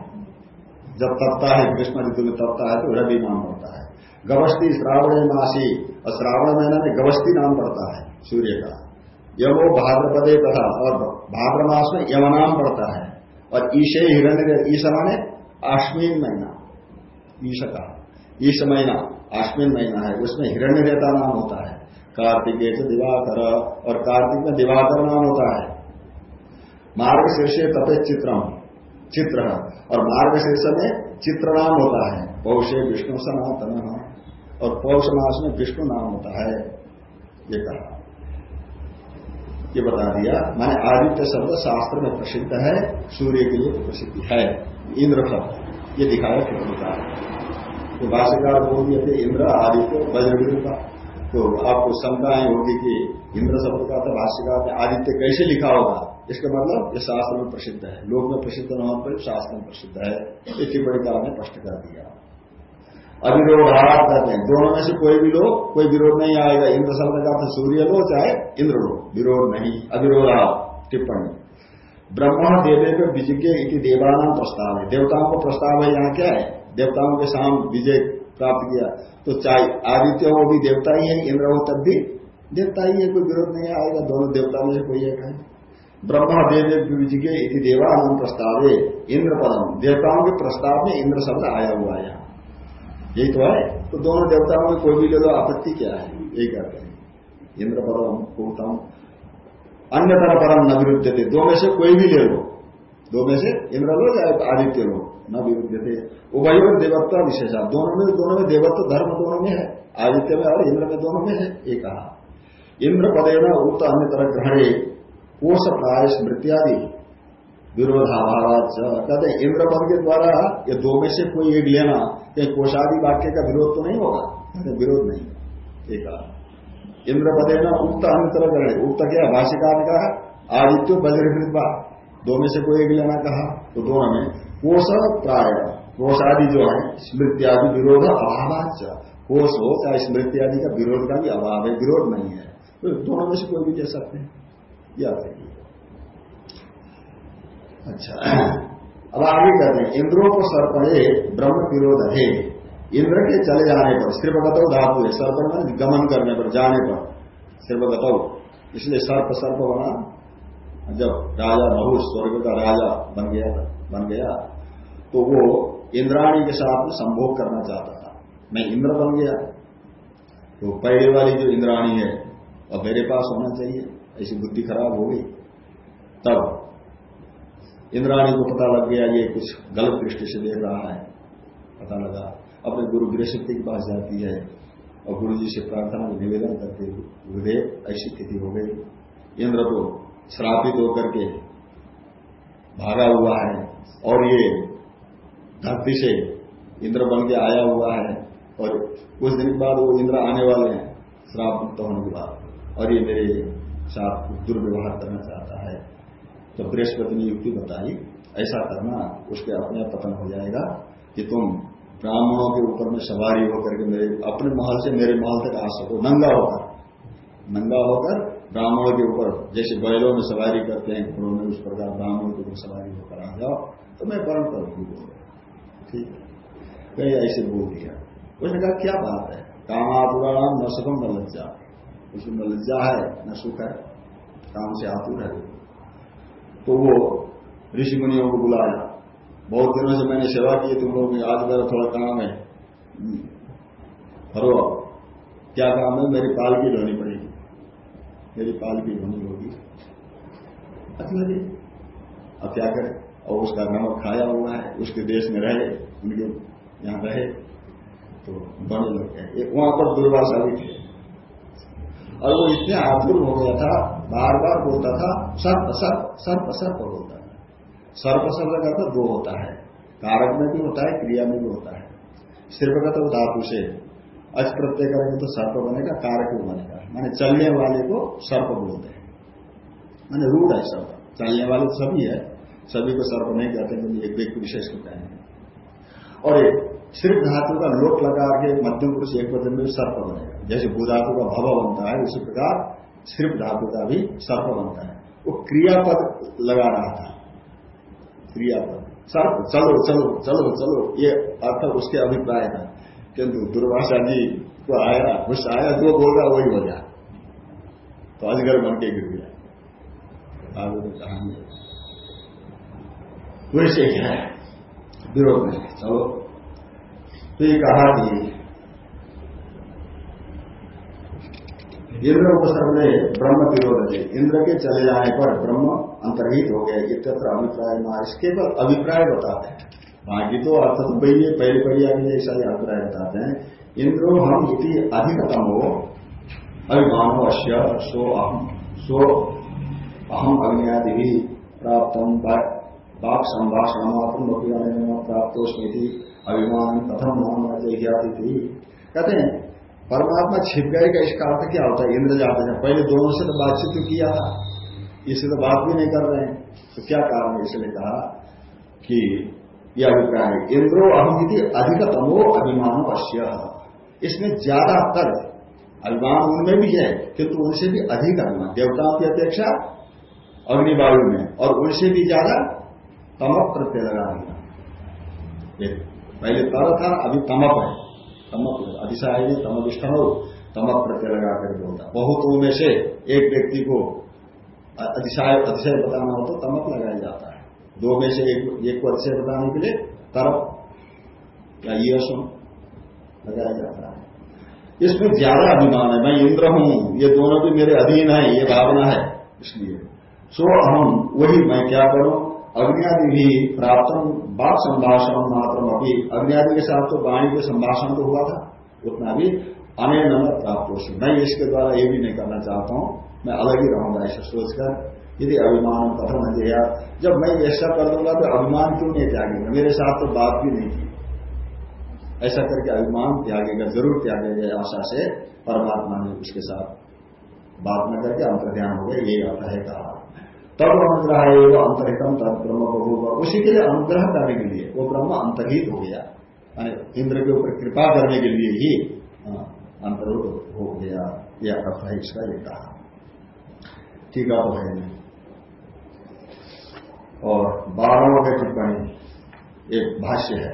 जब तपता है ग्रीष्म ऋतु में तपता है तो रवि नाम पड़ता है। गवस्ती श्रावण मासी, और श्रावण महीना में गवस्ती नाम पड़ता है, सूर्य का। यमो भाद्रपदे तथा, और भाद्र मास में यम नाम पड़ता है। और ईशे हिरण्य ईश माने आश्मीन महीना। ईश का। ईश महीना आश्मीन महीना है, उसमें हिरण्य रेता नाम होता है। कार्तिक दिवाकर, और कार्तिक में दिवाकर नाम होता है। मार्ग शीर्षे तपे चित्रम। चित्र और मार्ग शीर्ष में चित्र नाम होता है। पौषे विष्णु सनातन और पौष मास में विष्णु नाम होता है। ये कहा। ये बता दिया। मैंने आदित्य शब्द शास्त्र में प्रसिद्ध है, सूर्य के लिए प्रसिद्धि है। इंद्र शब्द। ये दिखाया फिर तो भाष्यकार बोल दिए थे, इंद्र, आदित्य वज्रवीर का। तो आपको शंकाएँ होगी कि इंद्र शब्द का तो भाष्यकार ने आदित्य कैसे लिखा होगा? इसका मतलब ये शास्त्र में प्रसिद्ध है। लोग में प्रसिद्ध न होने पर शास्त्र में प्रसिद्ध है। ये टिप्पणी काल ने स्पष्ट कर दिया। अविरोधात कहते हैं। दोनों में से कोई भी लोग, कोई विरोध नहीं आएगा। इंद्र शब्द का तो सूर्य लो चाहे इंद्र लो विरोध नहीं। अविरोधा टिप्पणी। ब्रह्मा देवे पे विजय इति देवानाम प्रस्ताव। है देवताओं को प्रस्ताव है यहाँ क्या है? देवताओं के साम विजय प्राप्त किया। तो चाहे आदित्य हो भी देवता ही है, इंद्र हो तब भी देवता ही है। कोई विरोध नहीं आएगा। दोनों देवताओं में से कोई एक है। ब्रह्मा देव विजय इति प्रस्ताव इंद्र पदम देवताओं के प्रस्ताव में इंद्र शब्द आया हुआ है यही। तो है। तो दोनों देवताओं में कोई भी ले लो, आपत्ति क्या है? यही कहते हैं। इंद्र पदम उत्तम अन्य तरह परम न विरुद्ध थे दो में से कोई भी ले लो। दो में से इंद्र लो या आदित्य लो। न विरुद्ध थे उभय देवत्व विशेषा। दोनों में दोनों में देवत्व, धर्म दोनों में है। आदित्य में और इंद्र में दोनों में है। एक कहा। इंद्र पदे न उक्त अन्य तरह ग्रहणे कोष प्राय स्मृत्यादि विरोधाभाव कहते इंद्रपद के द्वारा ये दो में से कोई एक लेना कहीं कोषादि वाक्य का विरोध तो नहीं होगा। कहते विरोध नहीं। एक इंद्रपदे न उक्त अंतर उक्त क्या? भाष्यकार ने कहा, आदित्य वज्रकृत दो में से कोई एक लेना कहा तो दोनों में। कोष प्राय कोषादि जो है, स्मृत्यादि विरोध अभाव कोष हो चाहे स्मृति आदि का विरोध का भी अभाव है, विरोध नहीं है। तो दोनों में से कोई भी ले सकते हैं। रखिए अच्छा। अब आगे कहते हैं। इंद्रों को सर्पणे ब्रह्म विरोध है इंद्र के चले जाने पर सिर्वगत धातु है। सर्प में गमन करने पर, जाने पर। सिर्वगत इसलिए सर्प सर्प बना जब राजा महू स्वर्ग का राजा बन गया बन गया तो वो इंद्राणी के साथ में संभोग करना चाहता था। मैं इंद्र बन गया। तो पहले वाली जो इंद्राणी है, वह मेरे पास होना चाहिए। ऐसी बुद्धि खराब हो गई। तब इंद्राणी को पता लग गया, ये कुछ गलत दृष्टि से देख रहा है। पता लगा, अपने गुरु गृहशक्ति के पास जाती है और गुरु जी से प्रार्थना निवेदन करते गुरुदेव, ऐसी स्थिति हो गई। इंद्र तो श्रापित होकर के भागा हुआ है और ये धरती से इंद्र बन के आया हुआ है और कुछ दिन बाद वो इंद्र आने वाले हैं, श्राप मुक्त होने के बाद। और ये मेरे साथ दुर्व्यवहार करना चाहता है। तो बृहस्पति ने युक्ति बताई, ऐसा करना, उसके अपने पतन हो जाएगा कि तुम ब्राह्मणों के ऊपर में सवारी होकर के मेरे, अपने महल से मेरे महल तक आ सको, नंगा होकर। नंगा होकर ब्राह्मणों के ऊपर, जैसे बैलों में सवारी करते हैं, घोड़ों में उस प्रकार ब्राह्मणों के ऊपर सवारी होकर आ जाओ तो मैं वर्ण करूँगी ठीक है? कहीं ऐसे बोल दिया। उसने कहा, क्या बात है? कामापुराणाम न सुखम न लज्जा उसमें न लज्जा है, न सुख है, काम से आतुर है तो वो ऋषि मुनियों को बुलाया। बहुत दिनों से मैंने सेवा की, तुम लोग आज मेरा थोड़ा काम है। हरो क्या काम है? मेरी पालकी ढोनी पड़ेगी। मेरी पालकी ढोनी होगी। अच्छा जी अब क्या करें? और उसका नमक खाया हुआ है, उसके देश में रहे, उनके यहाँ रहे तो बने लग गए वहाँ पर दुर्वासा भी थे। और वो इतने आतुर हो गया था बार बार बोलता था, सर्प सर्प सर्प सर्प बोलता सर्प शब्द का तो दो होता है। कारक में भी होता है, क्रिया में भी होता है। सिर्फ़ का तो धातु से अच प्रत्यय करेंगे तो सर्प बनेगा, कारक भी बनेगा। माने चलने वाले को सर्प बोलते हैं। माने रूढ़ है सर्प चलने वाले तो सभी है। सभी को सर्प नहीं कहते क्योंकि एक व्यक्ति विशेष को कहेंगे। और एक सिर्फ़ धातु का लोट लगा के मध्यम पुरुष एक वचन में सर्प बनेगा। जैसे भूधातु का भव बनता है, उसी प्रकार सिर्फ़ धातु का भी सर्प बनता है। वो क्रियापद लगा रहा था। क्रियापद। सर्प, चलो चलो चलो चलो, ये अर्थ उसके अभिप्राय था। किंतु दुर्भाषा जी को आया, घुस आया, जो बोल रहा वही हो गया। तो अजगर बन के गिर गया। तो वैसे क्या है। विरोध में चलो। तो ये कहा कि इंद्र उपसर्ग में ब्रह्म विरोध है इंद्र के चले जाने पर ब्रह्म अंतर्हित हो गया इत्यत्र अभिप्राय ना इसके पर अभिप्राय बताते हैं। बाकी तो अर्थ तो वही है, पहले पहले आगे ऐसा ही अभिप्राय बताते हैं। इंद्रो हम इति अधिकतम हो अभिमान अश्य सो अहम सो अहम अग्नियादि भी प्राप्त वाक संभाषण प्राप्त स्मृति अभिमान कथम नाम थी कहते हैं, परमात्मा छिप गए का इसका अर्थ क्या होता है? इंद्र जाते हैं। पहले दोनों से तो बातचीत तो किया था? इससे तो बात भी नहीं कर रहे हैं। तो क्या कारण है? इसलिए कहा कि यह अभिप्राय है, इंद्रो अहमिति अधिकतमो अभिमानो अश्य इसमें ज़्यादातर अभिमान उनमें भी है, किंतु उनसे भी अधिक अभिमान। देवताओं की अपेक्षा अग्निवायु में, और उनसे भी ज़्यादा तमक प्रत्यय लगा पहले तर था अभी तमप है। तमक अधिशाय तमविष्ठन हो। तमक प्रत्यय लगा कर बोलता। बहुतों में से एक व्यक्ति को अतिशय अतिशय बताना हो तो तमक लगाया जाता है। दो में से एक एक को अतिशय बताने के लिए तरफ़ या ये सुन लगाया जाता है। इसमें ज़्यादा अभिमान है। मैं इंद्र हूँ। ये दोनों भी मेरे अधीन है। ये भावना है। इसलिए सो हम वही मैं क्या करूँ? अग्नियादि भी प्राप्त बात संभाषण मात्र अभी अग्नियादि के साथ तो वाणी के संभाषण तो हुआ था। उतना भी अने न प्राप्त हो मैं इसके द्वारा ये भी नहीं करना चाहता हूँ। मैं अलग ही रहूँगा, ऐसा सोचकर यदि अभिमान कथम दिया, जब मैं ऐसा कर दूँगा तो अभिमान क्यों नहीं त्यागेगा? मेरे साथ तो बात भी नहीं थी। ऐसा करके अभिमान त्यागेगा, ज़रूर त्यागेगा आशा से। परमात्मा ने उसके साथ बात न करके अंतर ध्यान हो गया ये आता है कहा। तब अनुग्रह वो अंतरितम तब ब्रह्म होगा उसी के लिए अनुग्रह करने के लिए, वो ब्रह्म अंतरहित हो गया। इंद्र के ऊपर कृपा करने के लिए ही अंतर्हित हो गया। यह अर्थ है इसका, ये कहा। ठीक है और बारहवा का टिप्पणी, एक भाष्य है।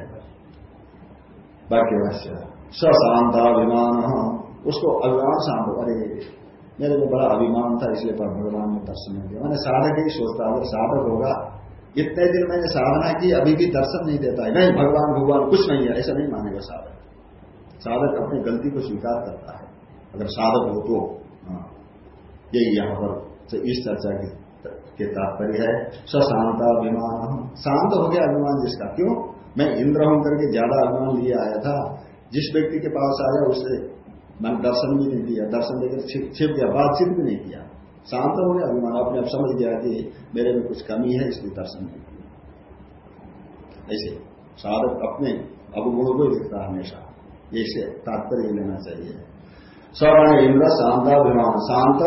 वाक्य भाष्य सशांताभिमान उसको अभिमान शांत अरे मेरे को बड़ा अभिमान था, इसलिए पर भगवान ने दर्शन नहीं दिया। मैंने साधक ही सोचता, अगर साधक होगा, इतने दिन मैंने साधना की, अभी भी दर्शन नहीं देता है। नहीं, भगवान भगवान, कुछ नहीं है, ऐसा नहीं मानेगा साधक। साधक अपनी गलती को स्वीकार करता है। अगर साधक हो तो हाँ। यही यहाँ पर इस चर्चा की, के तात्पर्य है। सशांता अभिमान शांत हो गया अभिमान जिसका। क्यों? मैं इंद्र हूँ करके ज़्यादा अभिमान लिए आया था। जिस व्यक्ति के पास आया उसे मैंने दर्शन भी नहीं दिया दर्शन देकर छिप गया, बातचीत भी नहीं किया। शांत हो गया, अभिमान अपने आप समझ गया कि मेरे में कुछ कमी है, इसलिए दर्शन नहीं किया। ऐसे साधक अपने अवगुण को दिखता हमेशा। ऐसे तात्पर्य लेना चाहिए। सब इंद्र, शांत अभिमान। शांत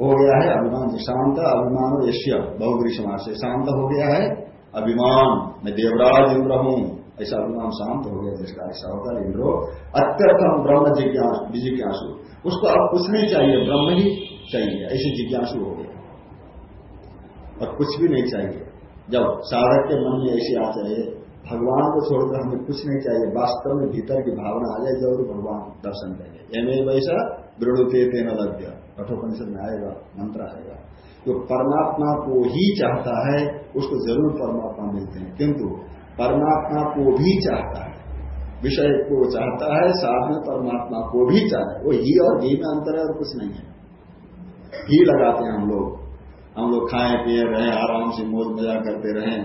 हो गया है अभिमान शांत अभिमान यश्य बहुग्री समाज से शांत हो गया है अभिमान। मैं देवराज इंद्र हूँ। ऐसा अभिमान शांत हो गया जिसका ऐसा होता है इंद्रो। अत्यर्थम ब्रह्म जिज्ञास जिज्ञासु उसको अब कुछ नहीं चाहिए, ब्रह्म ही चाहिए। ऐसे जिज्ञासु हो गए और कुछ भी नहीं चाहिए। जब साधक के मन में ऐसी आ जाए भगवान को छोड़कर हमें कुछ नहीं चाहिए, वास्तव में भीतर की भावना आ जाए, ज़रूर भगवान दर्शन देंगे एम वैसा दृढ़ते तेन लभ्य। कठोपनिषद में आएगा, मंत्र आएगा। जो परमात्मा को ही चाहता है, उसको ज़रूर परमात्मा मिलते हैं। किंतु परमात्मा को भी चाहता है। विषय को चाहता है साथ में परमात्मा को भी चाहे वो ही और घी में अंतर है और कुछ नहीं है। ही लगाते हैं हम लोग। हम लोग खाएँ, पिए, रहे, आराम से मौज मज़ा करते रहें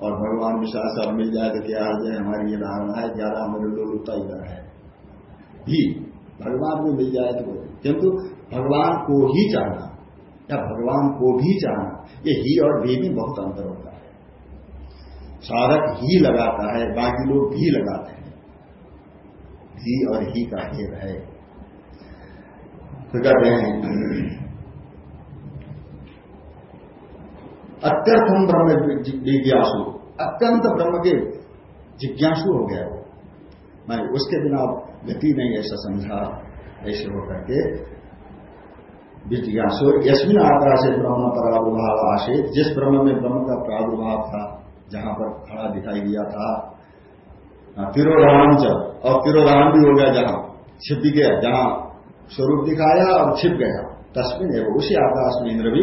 और भगवान विश्वास अब मिल जाए तो क्या आ जाए हमारी ये धारणा है ज़्यादा हमारे लोलुपता इधर है। भी भगवान को मिल जाए तो किंतु भगवान को ही चाहना, या भगवान को भी चाहना, ये ही और भी में बहुत अंतर होता है। साधक ही लगाता है, बाकी लोग भी लगाते हैं। ही और ही का भेद है तो कहते हैं अत्यर्थम ब्रह्म जिज्ञासु। अत्यंत ब्रह्म के जिज्ञासु हो गया वो। मैं उसके बिना गति नहीं ऐसा समझा, ऐसे होकर के जिज्ञासु। यशमिन आकाश ब्रह्म प्रादुर्भाव आशे जिस ब्रह्म में ब्रह्म का प्रादुर्भाव था जहाँ पर खड़ा दिखाई दिया था। तिरोधान च। और तिरोधान भी हो गया जहाँ। छिप गया जहाँ स्वरूप दिखाया और छिप गया। तस्मिन है उसी आकाश में इंद्र भी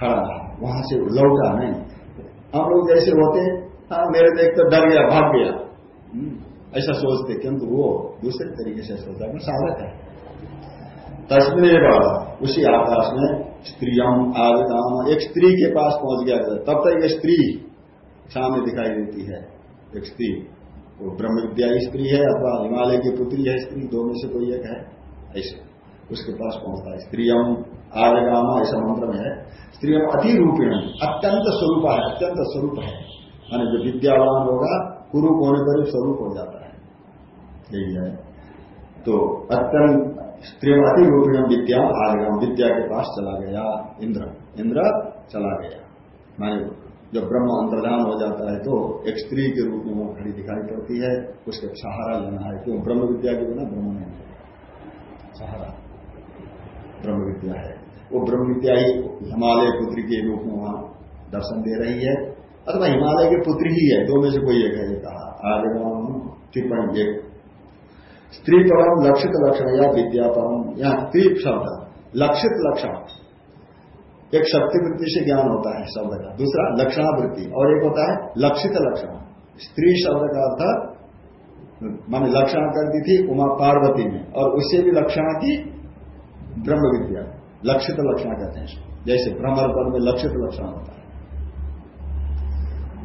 खड़ा था। वहाँ से लौटा नहीं। हम लोग जैसे होते हाँ मेरे देख तो डर गया भाग गया। हम्म, ऐसा सोचते किंतु वो दूसरे तरीके से सोचा मैं साधक है। तस्मिन उसी आकाश में स्त्रियाम आगताम एक स्त्री के पास पहुँच गया तब तक ये स्त्री सामने दिखाई देती है, एक स्त्री। वो ब्रह्म विद्या स्त्री है अथवा हिमालय की पुत्री है स्त्री दो में से कोई एक है। ऐसे, उसके पास पहुँचता है? स्त्रियम आजगामा, ऐसा मंत्र में है। स्त्रियम अति रूपीण अत्यंत स्वरूप है, अत्यंत स्वरूप है। मानी जो विद्यावान होगा, कुरूप होने पर स्वरूप हो जाता है। यही है? तो अत्यंत स्त्री अति रूपीण विद्या आजगाम, विद्या के पास चला गया, इंद्र। इंद्र चला गया। माने जब ब्रह्म अंतर्धान हो जाता है तो एक स्त्री के रूप में वो खड़ी दिखाई पड़ती है, उसके सहारा लेना है। क्यों? ब्रह्म विद्या के बिना ब्रह्म नहीं सहारा। ब्रह्म विद्या है। वो ब्रह्म विद्या ही हिमालय पुत्री के रूप में वहाँ दर्शन दे रही है। अथवा हिमालय की पुत्री ही है, दो में से कोई एक है कहा। आगे टिप्पणी एक स्त्री परम लक्षित लक्षण या विद्या परम। या स्त्री शब्द लक्षित लक्षण। एक शक्ति वृत्ति से ज्ञान होता है शब्द का। दूसरा लक्षणावृत्ति और एक होता है लक्षित लक्षण। स्त्री शब्द का अर्थ, मैंने लक्षण कर दी थी उमा पार्वती में। और उससे भी लक्षण की ब्रह्म विद्या। लक्षित लक्षण कहते हैं जैसे ब्रह्म पद में लक्षित लक्षण होता है।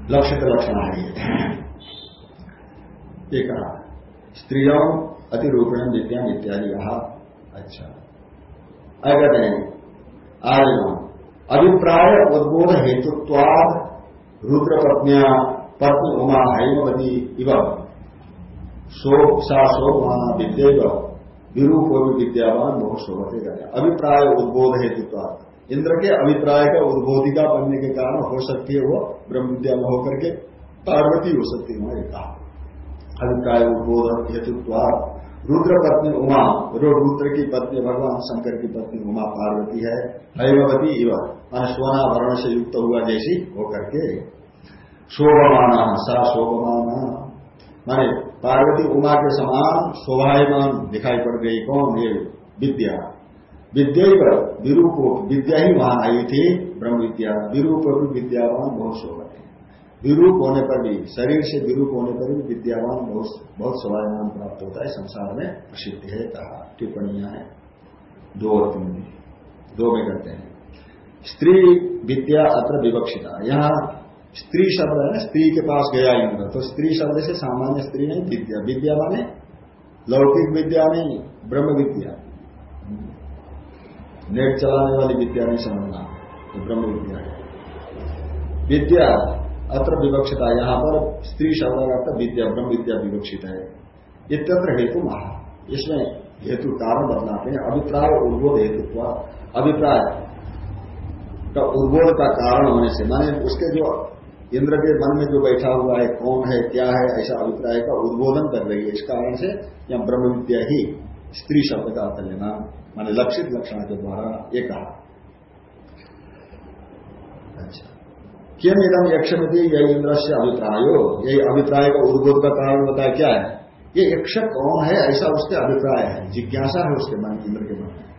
लक्षित लक्षण है ये। कहा। स्त्रियों, अतिरूपेण विद्या इत्यादि। कहा। अच्छा। अगर आज अभिप्राय उद्बोध हेतुत्वाद रुद्र पत्निया पत्नी उमा हैमवती इव। शोक सा शोभमान विद्य विरूप भी विद्यावान बहुत शोभते गए अभिप्राय उद्बोध हेतुत्वाद। इंद्र के अभिप्राय का उद्बोधिका बनने के कारण हो सकती है वो ब्रह्म विद्या में होकर के पार्वती हो सकती है कहा। अभिप्राय उद्बोध हेतुत्वाद। रुद्र पत्नी उमा रुद्र की पत्नी, भगवान शंकर की पत्नी उमा पार्वती है हैवती इव, मान सोनाभरण से युक्त हुआ जैसी होकर के शोभमाना, सा शोभमाना। माने पार्वती उमा के समान शोभायमान दिखाई पड़ गई, कौन? ये विद्या। विद्या विरूप, विद्या ही वहाँ आई थी, ब्रह्म विद्या। विरूप विद्यावान, बहुत शोभा विरूप होने पर भी शरीर से विरूप होने पर भी विद्यावान बहुत बहुत स्वाभिमान प्राप्त होता है, संसार में प्रसिद्ध है, कहा। टिप्पणियाँ हैं। दो और तीन में दो में करते हैं। स्त्री विद्या अत्र विवक्षिता। यहाँ स्त्री शब्द है ना, स्त्री के पास गया इंद्र तो स्त्री शब्द से सामान्य स्त्री नहीं, विद्या। विद्या माने लौकिक विद्या नहीं, ब्रह्म विद्या। नेट चलाने वाली विद्या नहीं समझना। तो ब्रह्म विद्या है। विद्या अत्र विवक्षित है यहाँ पर स्त्री शब्द अर्थ विद्या, ब्रह्म विद्या विवक्षित है। इत्यत्र हेतु महा। इसमें हेतु कारण बदलाते हैं। अभिप्राय उद्बोध हेतु अभिप्राय का उद्बोध का कारण होने से, माने उसके जो इंद्र के मन में जो बैठा हुआ है, कौन है, क्या है, ऐसा अभिप्राय का उद्बोधन कर रही है। इस कारण से या ब्रह्म विद्या ही स्त्री शब्द का अर्थ लेना, माने लक्षित लक्षण के द्वारा ये कहा। अच्छा। किम एकदम यक्षमिति यही इंद्र से अभिप्रायो? यही अभिप्राय का उद्बोध का कारण बताया क्या है? ये यक्ष कौन है ऐसा उसके अभिप्राय है। जिज्ञासा है उसके मन इंद्र के मन में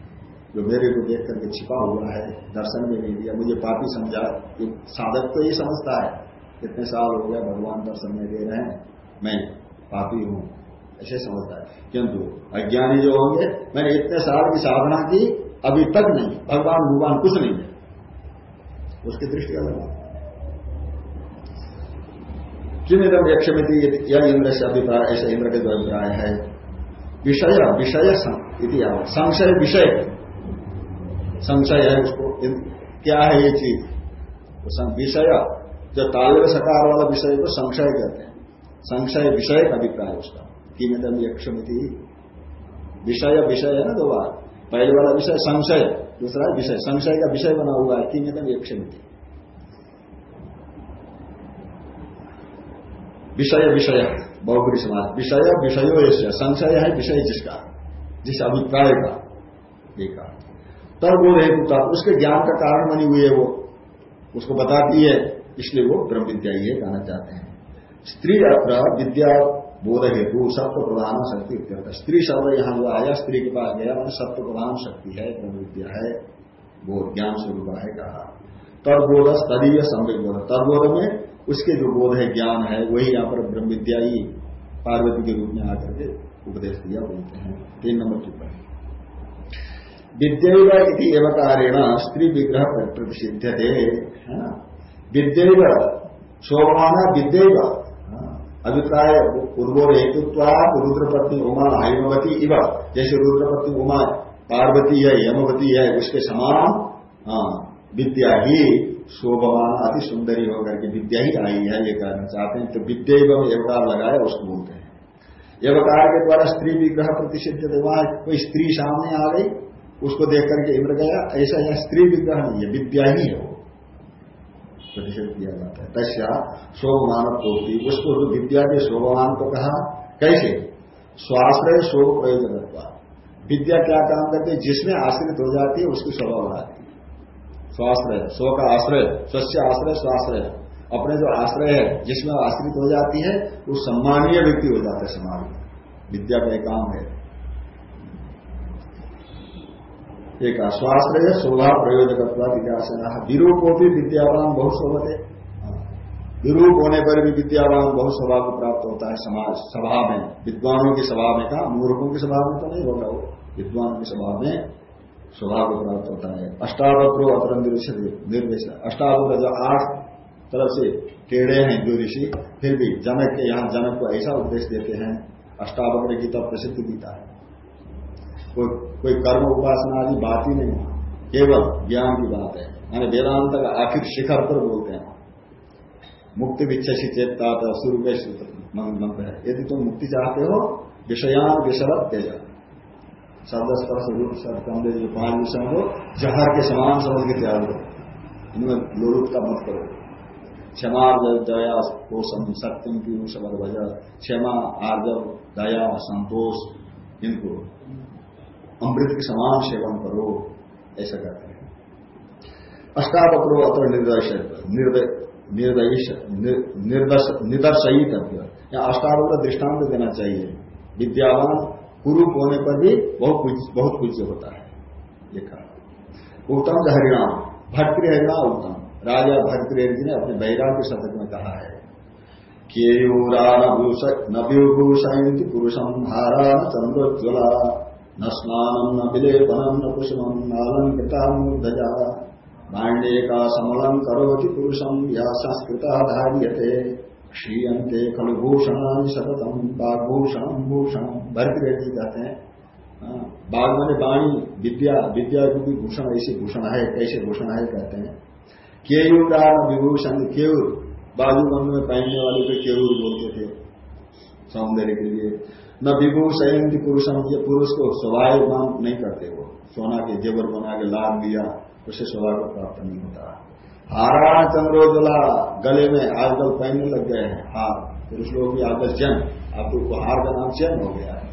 जो मेरे को देख करके छिपा हुआ है, दर्शन में नहीं दिया, मुझे पापी समझा। साधक तो ये समझता है। इतने साल हो गया भगवान दर्शन में दे रहे हैं। मैं पापी हूँ। ऐसे समझता है। किंतु अज्ञानी जो होंगे, मैंने इतने साल की साधना की, अभी तक नहीं। भगवान भगवान कुछ नहीं है। उसकी दृष्टि अलग है। किम इधम यक्षमिति यह इंद्र से अभिप्राय, ऐसा इंद्र के जो अभिप्राय है, विषय विषय संशय विषय। संशय है उसको। क्या है ये चीज़? विषय, जो तालव सकार वाला विषय को संशय कहते हैं। संशय विषय का अभिप्राय उसका। किमिदम यक्षमिति? विषय विषय है ना दो बार। पहले वाला विषय संशय, दूसरा विषय। संशय का विषय बना हुआ है किमिदम यक्षमिति। विषय विषय बहुबरी समाज विषय विषयो संशय है विषय जिसका जिस अभिप्राय का एक तब वो हेतु था उसके ज्ञान का कारण बनी हुई है वो उसको बताती है इसलिए वो ब्रह्म विद्या ये कहना चाहते हैं स्त्री अत्र विद्या बोध हेतु सत्व प्रधान शक्ति स्त्री शब्द यहाँ जो आया स्त्री के पास गया मैंने सत्व प्रधान शक्ति है ब्रह्म विद्या है वो ज्ञान स्वरूप है कहा तदबोध स्तरीय संवेद बोध तदबोध में उसके जो बोध है, ज्ञान है, वही यहाँ पर ब्रह्म विद्या ही पार्वती के रूप में आकर के उपदेश दिया बोलते हैं। तीन नंबर टिप्पणी विद्या इति एवकारेण स्त्री विग्रह प्रतिषिध्य थे विद्यव शोभमाना विद्यव अभिप्राय उर्वोर हेतुत्वा रुद्रपत्नी उमा हिमवती इव। जैसे रुद्रपत्नी उमा पार्वती है, यमवती है, उसके समान विद्या ही शोभमान अति सुंदरी होकर के विद्या ही आई है, ये कहना चाहते हैं। तो विद्या एवं एवकार लगाया उसको बोलते हैं। एवकार के द्वारा स्त्री विग्रह प्रतिषिध वहाँ कोई स्त्री सामने आ गई, उसको देख करके इम्र गया ऐसा यह स्त्री विग्रह नहीं है, विद्या ही है वो। प्रतिषेध किया जाता है। तस्या शोभमान होती उसको जो विद्या के शोभमान को कहा, कैसे? स्वाश्रय शोभ प्रयोजन विद्या क्या काम करती है? जिसमें आश्रित हो जाती है, उसकी शोभा बढ़ाती स्वाश्रय स्व का आश्रय स्वस्य आश्रय, स्वाश्रय। अपने जो आश्रय है, जिसमें आश्रित हो जाती है, वो सम्मानीय व्यक्ति हो जाता है समाज में। विद्या का काम है। एक स्वाश्रय शोभा प्रयोजक विकास विरूप भी विद्यावान बहुत शोभत। है, विरूप होने पर भी विद्यावान बहुत स्वभाव को प्राप्त होता है समाज, सभा में। विद्वानों की सभा में कहा, मूर्खों की सभा में तो नहीं होगा वो। विद्वानों की सभा में स्वभाव को प्राप्त होता है अष्टावक्रो अपर निर्देश अष्टावक्र जो आठ तरफ़ से टेढ़े हैं जो ऋषि फिर भी जनक के यहाँ जनक को ऐसा उपदेश देते हैं अष्टावक्र गीता प्रसिद्ध गीता है कोई कोई कर्म उपासना आदि बात ही नहीं केवल ज्ञान की बात है यानी वेदांत का आखिर शिखर पर बोलते हैं मुक्ति विच्छी चेतता के मंत्र है यदि तुम मुक्ति चाहते हो विषयान विषवत तेजा शब्द स्पर्श रूप जो पाँच विषय हो जहर के समान समझ के त्याग करो इनमें लोलुपता मत करो। क्षमा दया पोषण सत्यम की शब्द वजह क्षमा आर्जव दया, संतोष, इनको। अमृत के समान सेवन करो, ऐसा कहते हैं। अष्टावक्रो अतर निर्देश निदर्शयी तत्व। या अष्टावक्र दृष्टांत देना चाहिए। विद्यावान कुरूप होने पर भी बहुत बहुत पूज्य होता है। ये कहा। उत्तम हरिणाम भक्ति हरिणाम उत्तम। राजा भक्ति जी ने अपने वैराग्य शतक में कहा है केयूरा नभूषयती पुरुषम हारा न चंद्रोज्वला न स्नानम न विलेपनम न कुसुमम नालंकृता मूर्धजा भाण्डे का समलम करोति पुरुषम या संस्कृत धार्यते। क्षीयते खलु भूषण सततम बाघभूषण भूषण भरत रेड्डी कहते हैं। हाँ, बाघ माने वाणी विद्या विद्या रूपी भूषण ऐसी भूषण है कैसे भूषण है कहते हैं। केयुरा विभूषण केयूर बाजू बंद में पहनने वाले को केयूर बोलते थे सौंदर्य के लिए। न विभूषण पुरुषम ये पुरुष को स्वभाव नहीं करते वो। सोना के जेवर बना के लाभ दिया उसे स्वभाव को प्राप्त नहीं होता। हारा चंद्रोजला गले में आजकल पहनने लग गए हैं। हार, पुरुष लोग भी आजकल चैन अब तो हार का नाम चैन हो गया है।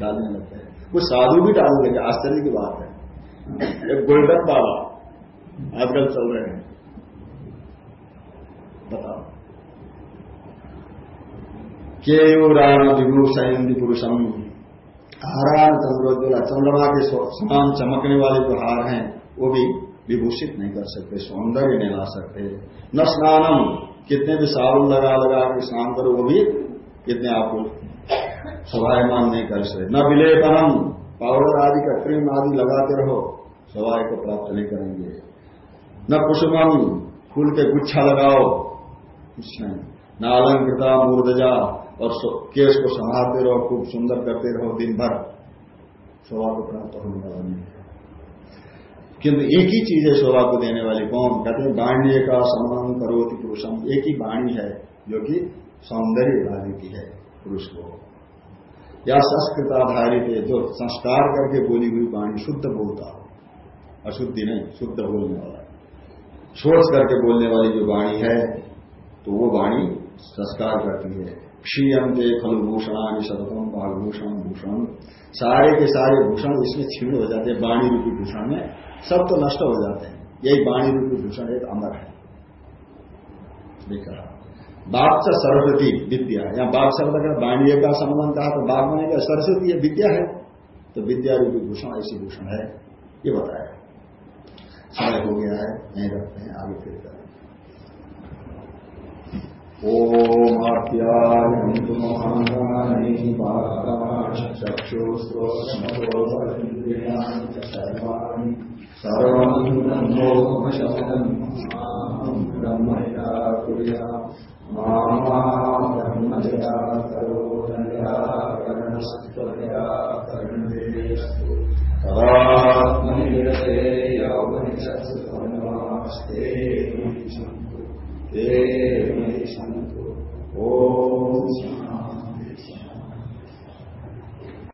डालने लग गए कुछ साधु भी डालने लगे, आश्चर्य की बात है। एक गोल्डन बाबा आजकल चल रहे हैं। तथा केयूरान विभूषयंती पुरुषम। हारान चंद्रोज्वला चंद्रमा के समान चमकने वाले जो हार हैं, वो भी विभूषित नहीं कर सकते, सौंदर्य नहीं ला सकते। न स्नानम, कितने भी साबुन लगा लगा के स्नान करो, वो भी कितने आपको सवायमान नहीं कर सकते। न विलेपनम पाउडर आदि का क्रीम आदि लगाते रहो स्वाय को प्राप्त नहीं करेंगे। न कुसुमम, फूल के गुच्छा लगाओ, कुछ नहीं। न अलंकृता, मूर्दजा, और केस को संभालते रहो, खूब सुंदर करते रहो दिन भर स्वभाव को प्राप्त होने वाला नहीं किंतु एक ही चीज़ है शोभा को देने वाली, कौन? कहते हैं, बाण्य का सम्मान करोति पुरुषम। एक ही वाणी है, जो कि सौंदर्य ला देती है पुरुष को। या संस्कृत आधारित है, जो संस्कार करके बोली हुई वाणी शुद्ध बोलता हो। अशुद्धि नहीं, शुद्ध बोलने वाला सोच करके बोलने वाली जो वाणी है तो वो वाणी संस्कार करती है। क्षीयंते खल भूषणानि सततम बाघभूषण भूषण। सारे के सारे भूषण इसमें छीण हो जाते हैं वाणी रूपी भूषण में सब तो नष्ट हो जाते हैं। यही वाणी रूपी भूषण एक अमर है। देखा। बाघ से सरस्वती विद्या। या बाघ शब्द का वाणी का संबंध कहा तो माने का सरस्वती ये विद्या है। तो विद्या रूपी भूषण, ऐसी भूषण है। ये बताया। समय हो गया है, नहीं रखते हैं, आगे फिर करें। ओमाप्यायन्तु सर्वाणि सर्वम् ब्रह्मोपशब्दम् ब्रह्मया कुर्या मामा ब्रह्मजया करोदया करणस्त्वया करणेस्तु तदात्मनिरते यौवनिषत्सु ते ॐ